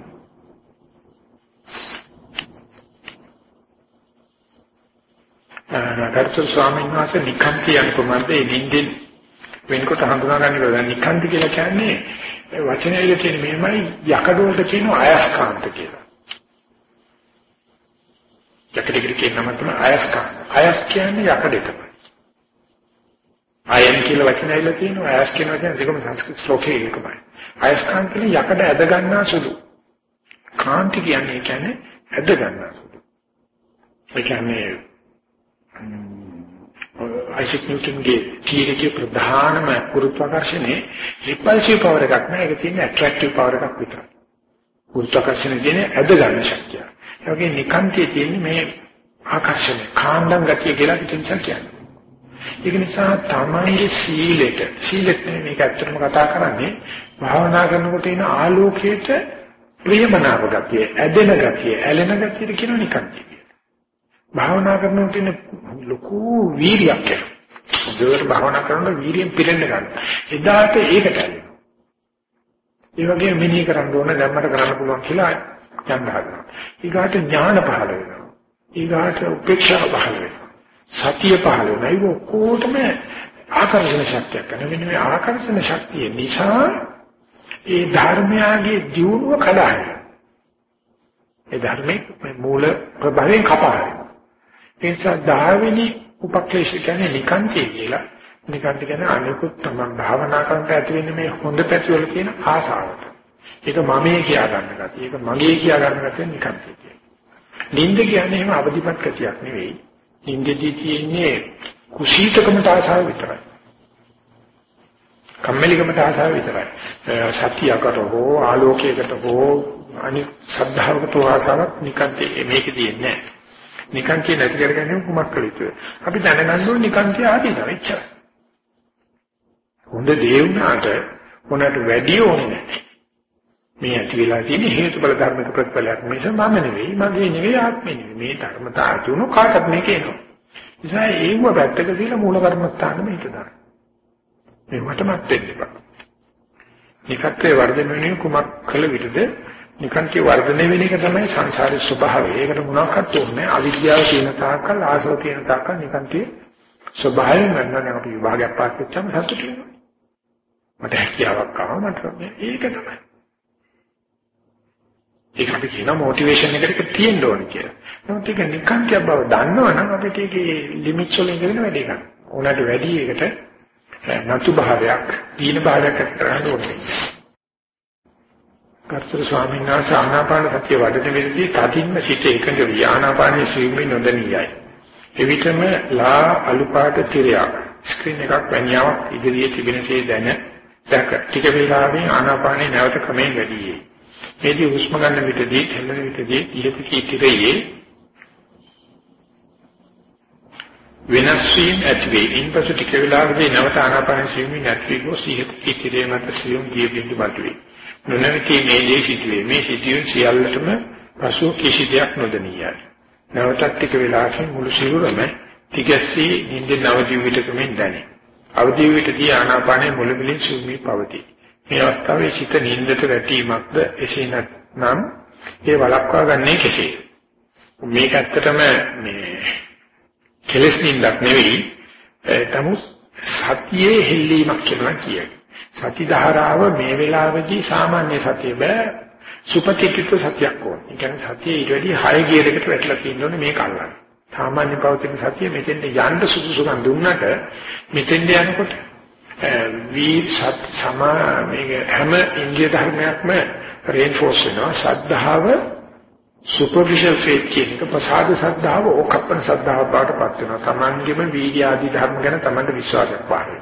ගරුතර ස්වාමීන් වහන්සේ නිකන්ති යන කොමන්ද ඒ නිින්දෙන් වෙනකොට හඳුනා ගන්න බෑ නිකන්ති කියලා කියන්නේ වචනයේ තියෙන මෙහෙමයි යකඩවලට කියන අයස්කාන්ත කියලා. යකඩෙකට කියන නම තමයි අයස්කාන්ත. අයස් කියන්නේ යකඩෙටම. අයන් කියලා වචනයල තියෙනවා අයස් කියන වචන දෙකම සංස්කෘත ශ්ලෝකයේ එකමයි. අයස්කාන්ත කියන්නේ යකඩ ඇද ගන්නා සුළු. කාන්ති කියන්නේ කියන්නේ ඇද ගන්නා සුළු. ඒ කියන්නේ අයිසෙක් නිව්ටන්ගේ තියරියේ ප්‍රධානම ගුරුත්වාකර්ෂණයේ රිපල්සිව් පවර් එකක් නෑ ඒක තියෙන්නේ ඇට්‍රැක්ටිව් පවර් එකක් විතරයි. ගුරුත්වාකර්ෂණය කියන්නේ ඇද ගන්න ශක්තිය. ඒ වගේ නිකාන්තයේ තියෙන්නේ මේ ආකර්ෂණය කාණ්ඩම් ගතිය කියලා කිසිම කියන්නේ. ඒක නිසා තමන්ගේ සීලෙට සීලෙත් මේක ඇත්තටම කතා කරන්නේ භාවනා කරනකොට එන ආලෝකයට ප්‍රියමනාප ගතිය, ඇදෙන ගතිය, ඇලෙන ගතිය කියන නිකාන්තය. භාවනා කරනවා කියන්නේ ලොකු වීර්යයක් එනවා. දෙවට භාවනා කරනකොට වීර්යයෙන් පිරෙන්න ගන්න. එදාට ඒකට ඇලෙනවා. ඒ වගේ මෙනෙහි කරන්න ඕන දැම්මට කරන්න පුළුවන් කියලා යන්න හදනවා. ඊගාට ඥාන පහළ වෙනවා. ඊගාට උපේක්ෂා පහළ වෙනවා. සතිය පහළ වෙනවා. ඒක ඔක්කොටම ආකර්ෂණ ශක්තියක් කරන මෙන්න මේ ආකර්ෂණ ශක්තිය නිසා ඒ ධර්මයාගේ දියුණුව කඩාගෙන ඒ ධර්මයේ මූල ප්‍රභවයෙන් කපාගෙන ඒ නිසා 10 වෙනි උපක්ලේශ කියන්නේ නිකාන්තය කියලා. නිකාන්ත කියන්නේ අනිකුත් තමයි භාවනා කරනට ඇති වෙන්නේ මේ හොඳ පැතිවල තියෙන ආසාවට. ඒක මමයේ කියා ගන්න ගැතිය. ඒක මගේ කියා ගන්න ගැතිය නිකාන්තය කියන්නේ. නිින්ද කියන්නේ එහෙම අවදිපත් ගතියක් නෙවෙයි. නිින්දදී තියෙන්නේ කුසීතකමට ආසාව විතරයි. කම්මැලිකමට ආසාව විතරයි. සත්‍යයකට හෝ ආලෝකයකට හෝ අනිත් සද්ධාවකට ආසාවක් නිකන්තේ මේකදී නැහැ. නිකාන්තිය නැති කරගන්නේ කුමක් කළ යුතුද? අපි දැනගන්න ඕනේ නිකාන්තිය ආදීනවා එච්චරයි. හොඳ දේ වුණාට මොනකට වැඩි ඕනේ නැහැ. මේ ඇති වෙලා තියෙන හේතුඵල ධර්මක ප්‍රතිඵලයක් මිස මම නෙවෙයි මගේ නෙවෙයි ආත්මෙ නෙවෙයි මේ ධර්මතාවය තුන කාටත් මේක එනවා. නිසා ඒව පැත්තක තියලා මූල කර්මස්ථානෙම හිත දාන්න. මේ මටමත් වෙන්න එපා. නිකත්ේ වර්ධනය වෙන්නේ කුමක් කළ විටද නිකන්ති වර්ධනය වෙන එක තමයි සංසාරේ ස්වභාවය. ඒකට මොනවාක්වත් ඕනේ අවිද්‍යාව තියෙන තාක්කල් ආසව තියෙන තාක්කල් නිකන්ති ස්වභාවයෙන් ගන්නවා අපි විභාගයක් පාස් වෙච්චාම සතුටු වෙනවා. මට හැකියාවක් ආවා මට ඒක තමයි. ඒක අපි කියන මොටිවේෂන් එකකට තියෙන්න ඕනේ කියලා. නමුත් ඒක නිකන්ති බව දන්නවනම් අපිට ඒකේ ලිමිට්ස් වලින් කරන වැඩේ ගන්න. ඕනට වැඩි ඒකට නතු භාවයක්, දීන භාවයක් කරන්න ඕනේ. කර්තෘ ස්වාමීන් වහන්සේ ආනාපාන සතිය වඩන වෙලදී තදින්ම සිට එකඟ වී ආනාපානයේ සීමේ නොදනියයි. එවිටම ලා අලුපාට තිරයක් ස්ක්‍රීන් එකක් වැනියාවක් ඉදිරියේ තිබෙනසේ දැන දැක ටික වේලාවකින් ආනාපානයේ නැවත ක්‍රමයෙන් වැඩි වේ. මේදී හුස්ම ගන්න විටදී හෙළන විටදී ඉලපිකී තිරයේ වෙනස් වීම ඇති වේ. ඉන්පසු ටික වේලාවකදී නැවත ආනාපාන සීමේ නැති වී ගොස් ඉලපිකී තිරේ මත සියුම් දිය බිඳු මතුවේ. නොනවති මේ දේ සිදුවේ. මේ සිදුවීම් සියල්ලටම පසු කිසි දෙයක් නොදනියයි. නැවතත් ටික වේලාවකින් මුළු සිරුරම තිගැස්සී නිින්ද නවදී විටකමින් දැනේ. අවදි විටදී ආනාපානයේ මුලමිලින් සුමී පවතී. මේ අවස්ථාවේ සිත නිින්දට වැටීමක්ද එසේ නැත්නම් ඒ වළක්වා ගන්නේ කෙසේ? මේක ඇත්තටම මේ කෙලස් නිින්දක් නෙවෙයි තමුස් සතියේ හෙල්ලීමක් කියලා කියයි. සති ධාරාව මේ වෙලාවේදී සාමාන්‍ය සතිය බෑ සුපතිකිත සතියක් ඕනේ. ඒ කියන්නේ සතියේ ඊට වැඩි 6 ගියරයකට වැටලා තියෙන්න ඕනේ මේක අල්ලන්න. සාමාන්‍ය පවතින සතිය මෙතෙන්ට යන්න සුදුසුකම් දුන්නට මෙතෙන්ට යනකොට වී සත් සමා මේක හැම ඉන්දිය ධර්මයක්ම රේන්ෆෝස් වෙනවා. සද්ධාව සුපර්ෆිෂල් ෆේත් කියන එක ප්‍රසාද සද්ධාව ඕකප්පන සද්ධාව බවට පත් වෙනවා. තමන්ගේම වීර්ය ආදී ධර්ම ගැන තමන්ට විශ්වාසයක් පාරේ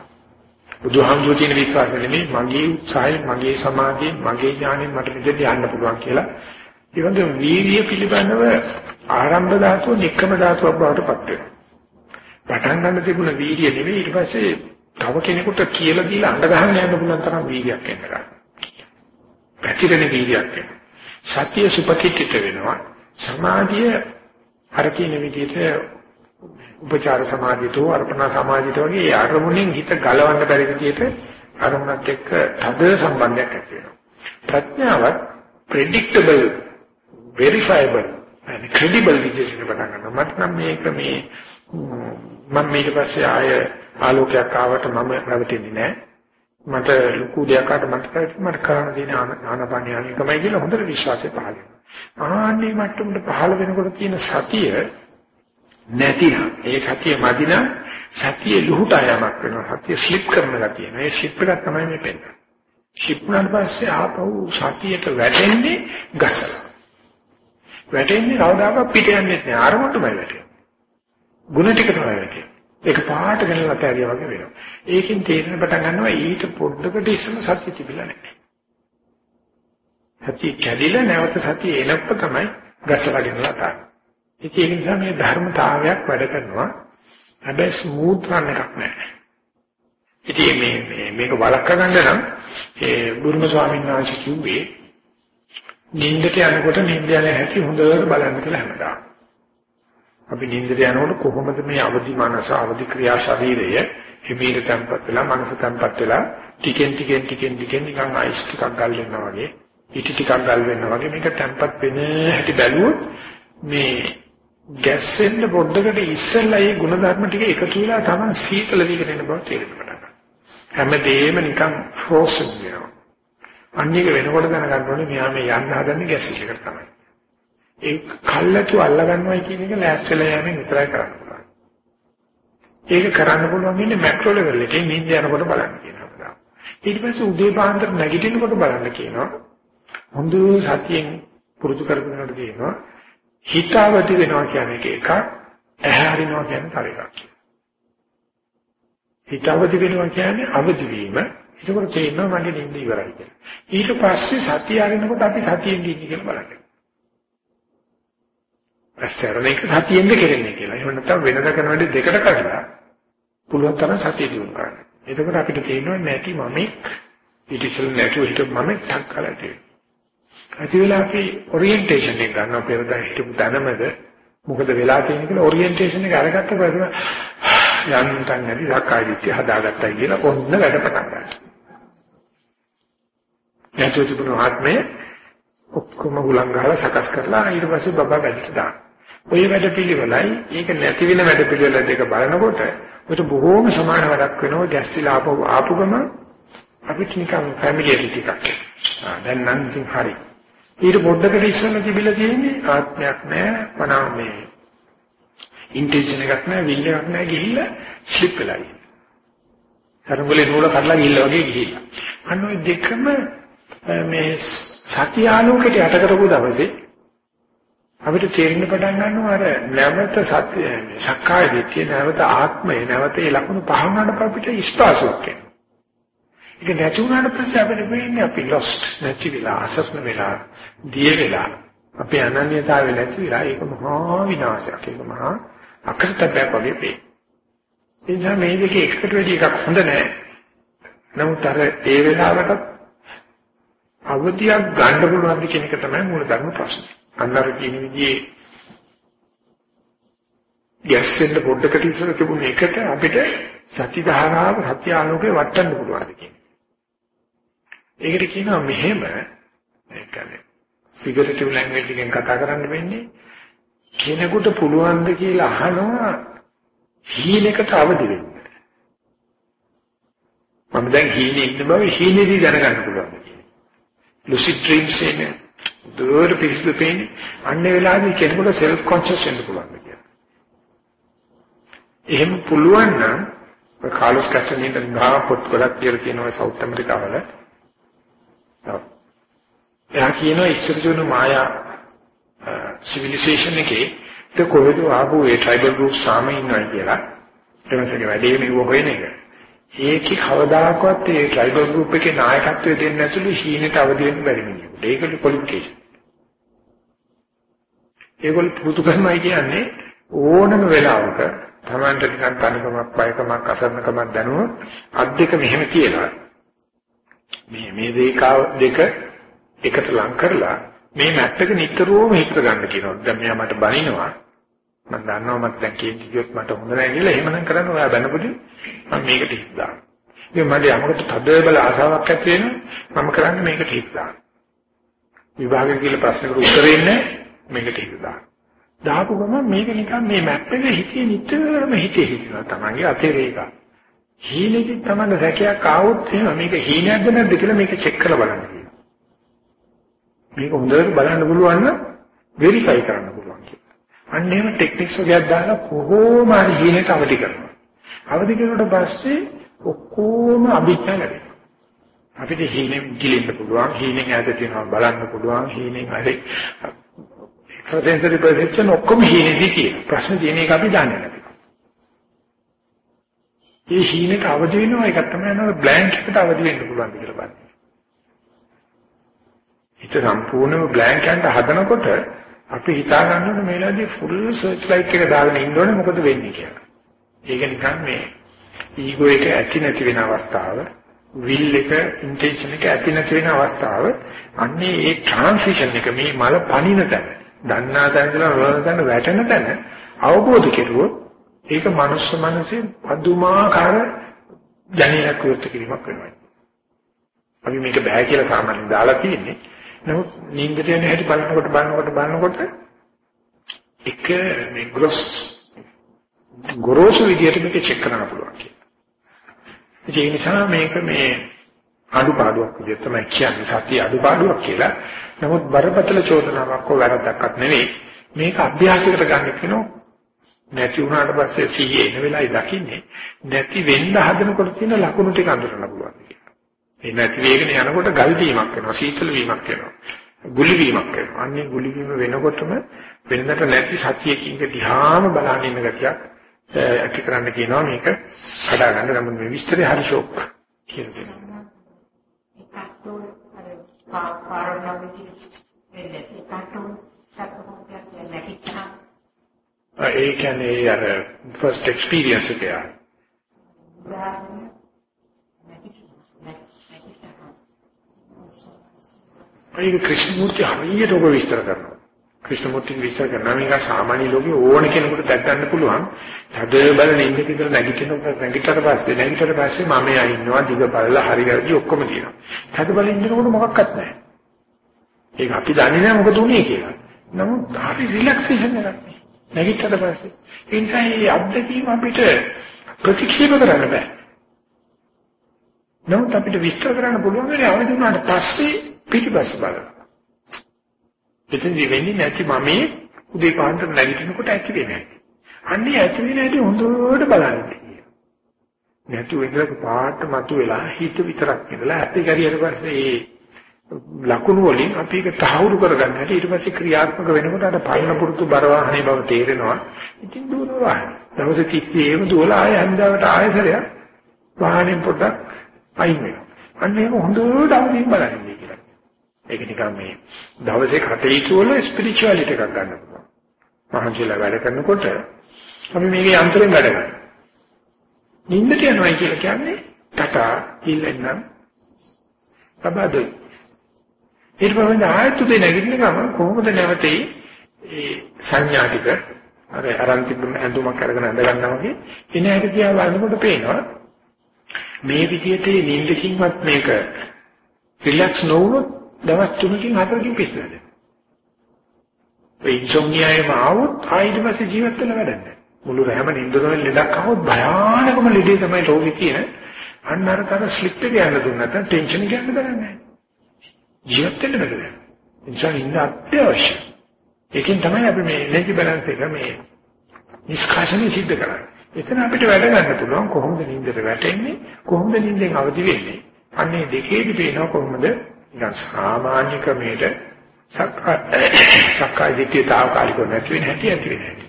බුදුහාමුදුරුවෝ කියන විශ්වාසය නෙමෙයි මගේ උත්සාහය මගේ සමාධිය මගේ ඥාණයෙන් මට මෙතෙන්ට යන්න පුළුවන් කියලා. ඒ වගේ වීර්ය පිළිබඳව ආරම්භ ධාතුව නික්කම ධාතුවක් බවට පත් වෙනවා. පටන් ගන්න තිබුණ වීර්ය නෙමෙයි. ඊට පස්සේ තව කෙනෙකුට කියලා දීලා අඬ ගහන්න යන්න පුළුවන් තරම් වීර්යයක් එන්න ගන්න. පැතිරෙන වීර්යයක් එන්න. සතිය සුපතිත්‍ිත වෙනවා. සමාධිය අර කියන විදිහට උපචාර සමාධියතෝ අර්පණා සමාධියතෝ වගේ අරමුණෙන් හිත ගලවන්න බැරි විදිහට අරමුණත් එක්ක තද සම්බන්ධයක් ඇති වෙනවා. ප්‍රඥාවත් predictable verifiable and credible විදිහට පටන් ගන්නවා. මට නම් මේක මේ මම ඊට පස්සේ ආය ආලෝකයක් ආවට මම රැවටෙන්නේ නැහැ. මට ලুকু දෙයක් ආට මට මට කරන්න දෙන ආනපනියන් එකමයි කියලා හොඳට විශ්වාසය පහළ වෙනවා. ආන්නේ මට්ටමට පහළ වෙනකොට තියෙන සතිය නැතිනම් ඒ සතිය මදින සතිය ලුහුට යamak වෙනවා. සතිය ස්ලිප් කරනවා කියන්නේ. ඒ ස්ලිප් එකක් තමයි මේ පෙන්නේ. ස්ලිප් වුණාට පස්සේ ආපහු සතියට වැටෙන්නේ ගසලා. වැටෙන්නේ කවදාකවත් පිට යන්නේ නැහැ. අරමුණටමයි වැටෙන්නේ. ಗುಣ ටික තමයි වැටෙන්නේ. ඒක පාට ගෙනලා තෑරියා වගේ වෙනවා. ඒකෙන් තේරෙන පටන් ගන්නවා ඊට පොඩ්ඩකට ඉස්සම සතිය තිබිලා නැහැ. සතිය කැඩිලා නැවත සතිය එනකොට තමයි ගසලා ගෙනලා තාන්නේ. ඒක නිසා මේ ධර්මතාවයක් වැඩ කරනවා. හැබැයි ස්මූත් රන් එකක් නැහැ. ඉතින් මේ මේ මේක වළක්වා ගන්න නම් ඒ බුදුම ස්වාමීන් වහන්සේ කිව්වේ නින්දට යනකොට නින්ද යන හැටි හොඳට බලන්න කියලා හැමදාම. අපි නින්දට යනකොට කොහොමද මේ අවදි මනස අවදි ක්‍රියා ශරීරය හිමීට තැම්පත් වෙලා මනස තැම්පත් වෙලා ටිකෙන් ටිකෙන් ටිකෙන් ටිකෙන් නිකන් අයිස් ටිකක් ගල් වෙනවා වගේ ඉටි ටිකක් ගල් වෙනවා වගේ මේක තැම්පත් වෙන හැටි බැලුවොත් මේ ගැස්සෙන්න පොඩ්ඩකට ඉස්සෙල්ලා මේ ಗುಣධර්ම ටික එකතු වෙලා තමයි සීතල වීගෙන එන බව තේරෙන්න පටන් ගන්නවා. හැමදේම නිකන් ෆ්‍රෝසන් වෙනවා. අන්නේක වෙනකොට දැනගන්න ඕනේ මෙයා මේ යන්න හදන්නේ ගැස් එකකට තමයි. ඒ කල්ලාතු අල්ල ගන්නවයි කියන එක ලෑස්තිලා යෑමෙන් විතරයි කරන්න පුළුවන්. ඒක කරන්න පුළුවන් ඉන්නේ මැක්‍රෝ ලෙවල් එකේ නිින්ද යනකොට බලන්න කියනවා. ඊට පස්සේ උදේ පාන්දර නැගිටිනකොට බලන්න කියනවා. හොඳ සතියෙන් පුරුදු කරගෙනට කියනවා. හිතාවති වෙනවා කියන එක එකක්, ඇහැරිනවා කියන තව එකක්. හිතාවති වෙනවා කියන්නේ අවදි වීම. ඒකවල තේරෙනවා මගේ නිින්ද ඉවරයි කියලා. ඊට පස්සේ සතිය ආරිනකොට අපි සතියෙන් ඉන්නේ කියලා බලන්න. ඇස්සරණ එක සතියෙන්ද කෙරෙන්නේ කියලා. එහෙම නැත්නම් වෙනද කරන වැඩි දෙකට කඩලා පුළුවන් තරම් සතිය දිනු කරන්න. එතකොට අපිට තේරෙනවා නැති මමෙක් ඉතිසල් නැතුව හිට මමෙක් ටක් කරලා තියෙනවා. ඇති වෙලා අපි ඔරියන්ටේෂන් එක ගන්නවා පෙරදා හිටපු දැනමද මොකද වෙලා තියෙන්නේ කියලා ඔරියන්ටේෂන් එක අරගත්ත පස්සේ යන්තම් නැති සක්කාය දිට්ඨිය හදාගත්තයි කියලා ඔන්න වැඩ පටන් ගන්නවා. නැතුව තිබුණු ආත්මය ඔක්කොම හුලං ගහලා සකස් කරලා ඊට පස්සේ බබා වැඩිට දාන. ওই වැඩ පිළිවෙලයි. ඒක නැති වෙන වැඩ පිළිවෙල දෙක බලනකොට උට බොහෝම සමාන වැඩක් වෙනවා. ගැස්සිලා ආපු ආපු ගම අපිට නිකන් ෆැමිලි එකක් ආ දැන් නම් ඉතින් හරි. ඊට පොඩ්ඩකට ඉස්සෙල්ලා තිබිලා තියෙන්නේ ආත්මයක් නැහැ. පනා මේ ඉන්ටෙන්ෂන් එකක් නැහැ විල් එකක් නැහැ ගිහිල්ලා ස්ලිප් වෙලා ඉන්නේ. තරංගලේ නූල කඩලා ගිහිල්ලා වගේ ගිහිල්ලා. අන්න ඔය දෙකම මේ සත්‍ය ආලෝකයට යට කරපු දවසේ අපිට තේරෙන්න පටන් ගන්නවා අර නැවත සත්‍ය සක්කාය දිට්ඨිය නැවත ආත්මය නැවත ඒ ලකුණු පහවනට අපිට ස්පාසුවක් එනවා. ඒක නැති වුණාට පස්සේ අපිට වෙන්නේ අපි lost නැති වෙලා අසස්න වෙලා දිය වෙලා අපේ අනන්‍යතාවය නැති වෙලා ඒක මහා විනාශයක් ඒක මහා අකෘතඥයක් වගේ වේ. ඒ නිසා මේ දෙකේ එකකට වැඩි එකක් හොඳ නැහැ. නමුත් අර ඒ වෙලාවට අවධියක් ගන්න පුළුවන්ද කියන එක තමයි මූල ධර්ම ප්‍රශ්නේ. අන්නර කියන විදිහේ ගැස්සෙන්න පොඩ්ඩකට ඉස්සර තිබුණ එකට අපිට සති ධාරාව සත්‍ය ආලෝකේ වටන්න පුළුවන් කියන්නේ. ඒකට කියනවා මෙහෙම ඒ කියන්නේ ෆිගරටිව් ලැන්ග්වේජ් එකෙන් කතා කරන්න වෙන්නේ කෙනෙකුට පුළුවන්ද කියලා අහනවා හීනෙකට අවදි වෙන්න. මම දැන් හීනේ ඉන්න බව හීනේදී දැනගන්න පුළුවන් කියන්නේ. lucid dreams එන්නේ දුර පිළිසු පේන්නේ අන්න වෙලාවේ කෙනෙකුට self conscious වෙන්න පුළුවන් කියන්නේ. එහෙම පුළුවන් නම් කාලොස් කැස්ටනියන් ගාව පොත් ගොඩක් කියලා කියනවා සවුත් ඇමරිකාවල එයා කියනවා ඉස්සර ජොන මායා සිවිලයිසේෂන් එකේ ද කොහෙද ආපු ඒ ට්‍රයිබල් ගෲප් සාම ඉන්නවා කියලා. එතනසගේ වැඩේ මෙව හොයන එක. ඒකේ කවදාකවත් ඒ ට්‍රයිබල් ගෲප් එකේ නායකත්වය දෙන්නේ නැතුළු හීනෙට අවදි වෙන්න බැරි මිනිහෙකුට. ඒකට ක්වොලිෆිකේෂන්. ඒගොල්ලෝ පුරුදු කරනවා කියන්නේ ඕනම වෙලාවක තමන්ට නිකන් තනිකමක් බයකමක් අසරණකමක් දැනුවොත් අත් දෙක මෙහෙම කියලා මේ මේ දේකාව දෙක එකට ලං කරලා මේ මැප් එක නිතරම හිතට ගන්න කියනවා. දැන් මෙයා මට බනිනවා. මම දන්නවා මට දැන් කේන්ති ගියොත් මට හොඳ නැහැ කියලා එහෙමනම් කරන්න ඔයා බැනපොඩි මම මේකට හිත දාන්න. ඉතින් මට යමකට තද බල ආසාවක් ඇති වෙනවා මම කරන්නේ මේකට හිත දාන්න. විභාගය කියලා ප්‍රශ්නකට උත්තර ඉන්නේ මේකට හිත දාන්න. දාපු ගමන් මේක නිකන් මේ මැප් එක හිතේ නිතරම හිතේ හිටිනවා. Tamange අතේ රේඛ. හීනෙදි තමයි රැකයක් ආවොත් එහෙම මේක හීනයක්ද නැද්ද කියලා මේක චෙක් කරලා බලන්න කියනවා. මේක හොඳට බලන්න පුළුවන් නම් වෙරිෆයි කරන්න පුළුවන් කියලා. අන්න එහෙම ටෙක්නික්ස් වර්ගයක් දාලා කොහොම හරි හීනට අවදි කරනවා. අවදි කරුවට පස්සේ ඔක්කොම අභිඥා ලැබෙනවා. අපිට හීනෙන් ගිලින්න පුළුවන්, හීනෙන් ඈත තියෙනවා බලන්න පුළුවන්, හීනෙන් හරි එක්ස්ට්‍රාසෙන්සරි පර්සෙප්ෂන් ඔක්කොම හීනෙදි තියෙනවා. ප්‍රශ්න තියෙන එක අපි දන්නේ නැහැ. ඒ හීනෙට අවදි වෙනවා ඒක තමයි නේද බ්ලැන්ක් එකට අවදි වෙන්න පුළුවන් කියලා බලන්න. හිත සම්පූර්ණයෙන්ම බ්ලැන්ක් යන්න හදනකොට අපි හිතා ගන්නකොට මේ වෙලාවේදී ෆුල් සර්ච් ලයිට් එක දාගෙන ඉන්න ඕනේ මොකද වෙන්නේ කියලා. ඒක නිකන් මේ ඊගෝ එක ඇති නැති වෙන අවස්ථාව, විල් එක ඉන්ටෙන්ෂන් එක ඇති නැති වෙන අවස්ථාව. අන්නේ ඒ ට්‍රාන්සිෂන් එක මේ මල පණින තැන, දන්නා තැන ඉඳලා රෝණ තැන වැටෙන තැන අවබෝධ කෙරුවොත් ඒක මනුස්ස මනසේ අදුමාකාර ජනේලක් විවෘත කිරීමක් වෙනවා. අපි මේක බෑ කියලා සාමාන්‍යයෙන් දාලා තියෙන්නේ. නමුත් නිින්දට යන හැටි බලනකොට බලනකොට බලනකොට එක මේ ග්‍රොස් ගොරෝසු විදියට මේක චෙක් කරන්න පුළුවන් කියලා. ඒ නිසා මේක මේ අඩුපාඩුවක් විදිහට තමයි කියන්නේ සත්‍ය අඩුපාඩුවක් කියලා. නමුත් බරපතල චෝදනාවක් හෝ වැරද්දක්වත් නෙවෙයි. මේක අභ්‍යාසයකට ගන්න කියනවා නැති වුණාට පස්සේ සිහියේ එන වෙලාවයි දකින්නේ නැති වෙන්න හදනකොට තියෙන ලකුණු ටික අඳුරන්න පුළුවන් කියලා. ඒ නැති වේගන යනකොට ගල් වීමක් වෙනවා, සීතල වීමක් වෙනවා. ගුලි වීමක් වෙනවා. අන්නේ ගුලි වීම වෙනකොටම වෙනදට නැති සතියකින් දිහාම බලන ඉන්න ගතියක් ඇති කරන්න කියනවා මේක කඩා ගන්න නම් මේ විස්තරය හරි ෂොක් කියලා දෙනවා. ඒකට අර පාරණවිති වෙන්නේ ඒකට සත්‍යමෝක්ෂය නැතිනම් ඒ කියන්නේ අර ෆස්ට් එක්ස්පීරියන්ස් එක ඒක ක්‍රිෂ්ණමූර්ති හරියට ඔබ විස්තර කරනවා. ක්‍රිෂ්ණමූර්ති විස්තර කරනවා මේක සාමාන්‍ය ලෝකේ ඕන කෙනෙකුට දැක් ගන්න පුළුවන්. තද බල නින්ද කියලා නැගිටිනකොට නැගිටතර පස්සේ නැගිටතර පස්සේ මම එයා ඉන්නවා දිග බලලා හරි වැරදි ඔක්කොම තියෙනවා. තද බල ඉන්නකොට මොකක්වත් නැහැ. ඒක අපි දන්නේ නැහැ මොකද උනේ කියලා. නමුත් හරි රිලැක්සේෂන් එකක් නේ. නැගිටතර පස්සේ ඒ නිසා මේ අත්දැකීම අපිට ප්‍රතික්ෂේප කරන්න බෑ. නමුත් අපිට විස්තර කරන්න පුළුවන් වෙන්නේ අවදි වුණාට පස්සේ පිටිපස්ස බලන්න. එතනදි වෙන්නේ නැති මම උදේ පාන්දර නැගිටිනකොට ඇති වෙන්නේ. අන්නේ ඇති වෙන හැටි හොඳට බලන්න. නැතු ඉඳලා පාට මතු වෙලා හිත විතරක් ඉඳලා ඇති කරියට පස්සේ ඒ ලකුණු වලින් අපි ඒක තහවුරු කරගන්න හැටි ඊට පස්සේ ක්‍රියාත්මක වෙනකොට අර පරණ පුරුදු බර වාහනේ බව තේරෙනවා. ඉතින් දුවනවා. දවස් 30 එහෙම දුවලා ආය හන්දාවට ආයතරයක් වාහනේ පොඩ්ඩක් අයින් වෙනවා. අන්න ඒක හොඳට අවදීන් බලන්නේ කියලා. ඒක නිකන් මේ දවසේ කටයුතු වල ස්පිරිචුවැලිටි එකක් ගන්න පුළුවන්. මහන්සියලා වැඩ කරනකොට අපි මේකේ අන්තරෙන් වැඩ කරනවා. නිින්දට යනවා කියලා කියන්නේ තකා ඉල්ලෙන්නම් බබදොයි. ඊට පස්සේ ආයත උදේ නැගිටින ගමන් කොහොමද නැවතේ ඒ සංඥා ටික අර අරන් තිබුණ ඇඳුමක් අරගෙන ඇඳ ගන්නවා වගේ එන හැටි දිහා බලනකොට පේනවා මේ විදිහට නිින්දකින්වත් මේක රිලැක්ස් නොවුනොත් දවස් තුනකින් හතරකින් පිස්සු වෙනවා. ඒ ඉන්සොම්නියායම ආවොත් ආයෙත් පස්සේ ජීවත් වෙන්න වැඩන්නේ. මුළු රැම නින්දරවල ලෙඩක් આવොත් භයානකම ලෙඩේ තමයි රෝගී කියන. අන්න අර තර ස්ලිප් එක යන්න දුන්න නැත්නම් ටෙන්ෂන් එක යන්න දරන්නේ නැහැ. ජීවත් වෙන්න බැහැ. ඉන්සන් ඉන්න අත්‍යවශ්‍ය. ඒකෙන් තමයි අපි මේ එනර්ජි බැලන්ස් එක මේ නිෂ්කාශනය සිද්ධ කරන්නේ. එතන අපිට වැඩ ගන්න පුළුවන් කොහොමද නින්දට වැටෙන්නේ කොහොමද නින්දෙන් අවදි වෙන්නේ. අන්නේ දෙකේදී පේනවා කොහොමද නිකන් සාමාන්‍ය ක්‍රමයට සක්කාය දිට්ඨිය తాවකාලිකව නැති වෙන හැටි ඇති වෙන හැටි.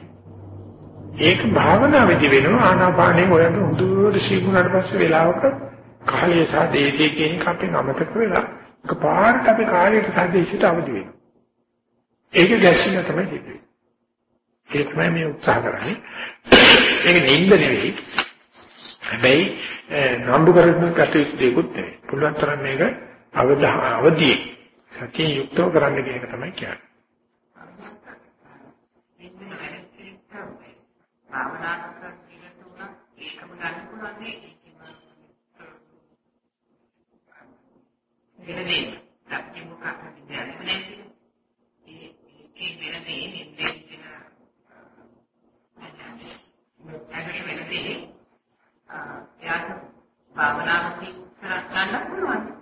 ඒක භාවනාවේදී වෙනවා ආනාපානෙ ඔයගොල්ලෝ හුදුවට සීකුණාට පස්සේ වෙලාවක කාලය සහ දේශේ කියන එක අපෙන් අමතක වෙලා එකපාරට අපි කාලයට සහ දේශයට අවදි වෙනවා. ඒක ගැස්සින තමයි තිබෙන්නේ. ඒක තමයි මේ උත්සාහ කරන්නේ. ඒක නිින්ද නෙවෙයි. හැබැයි නම්බු කරගෙන කටයුතු දෙකුත් නෙවෙයි. පුළුවන් තරම් මේක අවදා අවදී සතිය යුක්තව කරන්න කියන එක තමයි කියන්නේ. භාවනාත්මක ජීවිතුන ඒකම ගන්න පුළුවන් නේ වෙනදී අපි මොකක්ද කියන්නේ නැති ඒ ඒ වෙනදී නිදෙන්න කියන අනස් වෙනදී ආ යාට භාවනාත්මක කරන්න පුළුවන්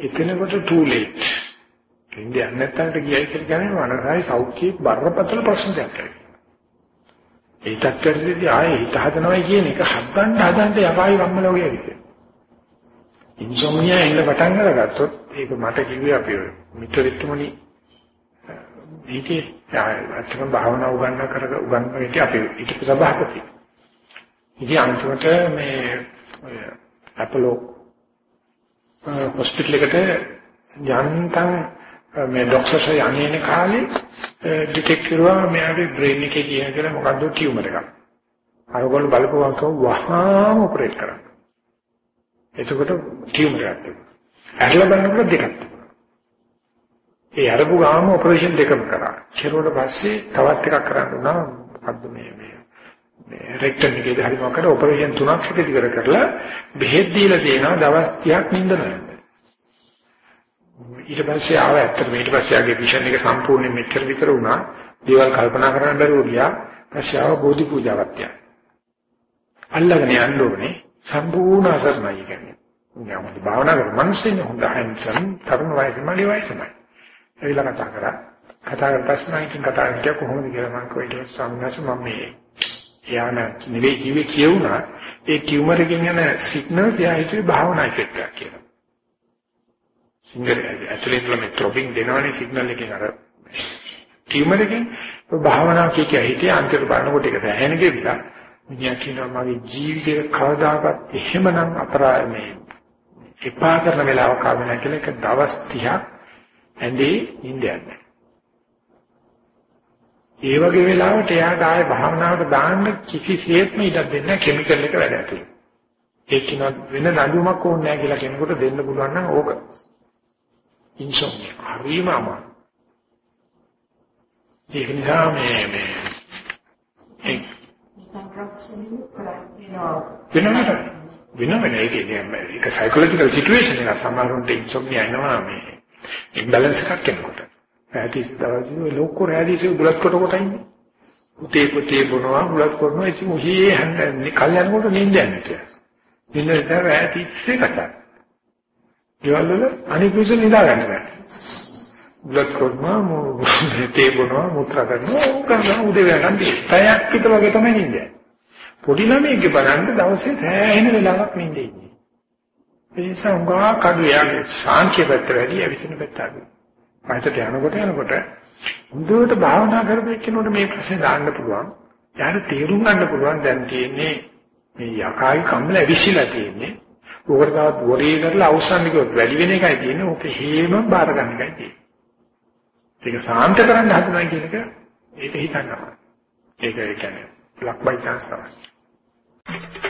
එතනකොට too late. ඉන්දිය නැත්තන්ට ගියයි කියලා කියන්නේ මනසයි සෞඛ්‍යයේ බරපතල ප්‍රශ්නයක් ඇති. ඒ තත්ත්වෙදී ආයේ හිත හදනවා කියන එක හදන්න හදන්න යකායි වම්මලෝගේ විදිහ. ඉන්සොම්නියා එන්න පටන් අරගත්තොත් ඒක මට කිව්වේ අපි ඔය මිත්‍රිත්තුමනි මේකේ අත්‍යවම භාවනා උගන්වන්න කර උගන්වන එක අපි ඊට සභාපති. ඉතින් අන්තිමට මේ අපලෝ හොස්පිටල් එකට යන්තම් මේ ડોක්ටර්ස් යන්නේ කාලේ ඩිටෙක්ට් කරුවා මෙයාගේ බ්‍රේන් එකේ කියන කියලා මොකද්ද ටියුමර් එකක්. අරගොල්ලෝ බලපුවාම වහාම ඔපරේට් කරා. එතකොට ටියුමර් එකක් තිබුණා. ඇරලා බලනකොට දෙකක් තිබුණා. ඒ අරපු ගාම ඔපරේෂන් දෙකම කරා. කෙරුවට පස්සේ තවත් එකක් කරන්න උනා මොකද්ද මේ මේ මේ රෙක්ටම් එකේදී හරි මොකද ඔපරේෂන් තුනක් එක දිගට කරලා බෙහෙත් දීලා දෙනවා දවස් 30ක් නිින්ද නැහැ. ඊට පස්සේ ආව ඇත්තට ඊට පස්සේ ආගේ විෂන් එක සම්පූර්ණයෙන් මෙච්චර විතර වුණා. දේවල් කල්පනා කරන්න බැරුව ගියා. පස්සේ ආව බෝධි පූජාවක් තියා. අල්ලගෙන යන්න ඕනේ සම්පූර්ණ අසරණයි කියන්නේ. උන්වහන්සේ භාවනා කරන මිනිස්සුනේ හොඳ හැන්සම් තරුණ වයසේ මගේ වයසමයි. ඒවිලා කතා කරා. කතා කරලා පස්සේ මම ඉතින් කතා කරලා කොහොමද කියලා මම කිව්වා ස්වාමීන් වහන්සේ මම මේ එයාන නෙවෙයි කිව්වේ කියුණා ඒ ටියුමර් එකකින් යන සිග්නල්ස් එයා හිතුවේ භාවනා ඉෆෙක්ට් කියලා. සිංගල් ඇතුලේ ඉඳලා මේ ට්‍රොපින් දෙනවනේ සිග්නල් එකකින් අර ටියුමර් එකකින් භාවනා කිය කිය හිතේ අන්තිම බලනකොට ඒක දැහැන ගෙවිලා මිනිහා කියනවා මගේ ජීවිතේ කවදාකවත් එහෙමනම් අපරාධ මේ එපා කරන වෙලාවක ආව නැහැ කියලා එක දවස් 30ක් ඇඳේ ඉඳ යන්නේ. ඒ වගේ වෙලාවට එයාට ආයේ භාවනාවට දාන්න කිසිසේත්ම ඉඩක් දෙන්නේ නැහැ කිමිකල් එක වැඩ ඇතුළේ. ඒක කිනව වෙන නඩුමක් ඕනේ නැහැ කියලා කෙනෙකුට දෙන්න පුළුවන් නම් ඕක. ඉන්සොම්නියා. හරිම අමාරු. ඒක නිසා මේ මේ ඒ වෙනවට වෙනවනේ ඒක ඒක සයිකොලොජිකල් සිටුේෂන් එක සමහරවිට ඉන්සොම්නියා එනවා මේ ඉම්බැලන්ස් එකක් එනකොට. පැටිස් දවසේ ලොකෝ රැදිසේ බුලත් කොට කොට ඉන්නේ. උතේ පුතේ බොනවා බුලත් කරනවා ඉතින් ඔහේ හන්දන්නේ කල්යනකොට නිින්ද යන්නේ කියලා. නිින්ද ඉතර රැතිස්සේ කතා. ගෙවල් වල අනිත් විශ්ව නිදා ගන්න බෑ. බුලත් කරනවා තේ බොනවා මුත්‍රා කරනවා ඕක කරනවා උදේ වෙනකන් පැයක් විතර වගේ තමයි නිින්ද. පොඩි ළමයෙක්ගේ බලන්න දවසේ සෑහෙන වෙලාවක් නිින්ද ඉන්නේ. ඒ නිසා උගා කඩු යන්නේ සාංශය පැත්ත වැඩි අවිසින පැත්ත අඩුයි. මයිතට යනකොට යනකොට හොඳට භාවනා කරපු එක්කෙනෙකුට මේ ප්‍රශ්නේ දාන්න පුළුවන්. යාට තේරුම් ගන්න පුළුවන් දැන් තියෙන්නේ මේ යකායි කම්මල ඇවිස්සලා තියෙන්නේ. ඕකට තවත් වොරේ කරලා අවසන් කිව්වොත් වැඩි වෙන එකයි තියෙන්නේ. ඕක හේම බාර ගන්න එකයි තියෙන්නේ. ඒක සාන්ත කරන්න හදනවා කියන එක ඒක හිතන්නවා. ඒක ඒ කියන්නේ ලක් බයි chance තමයි.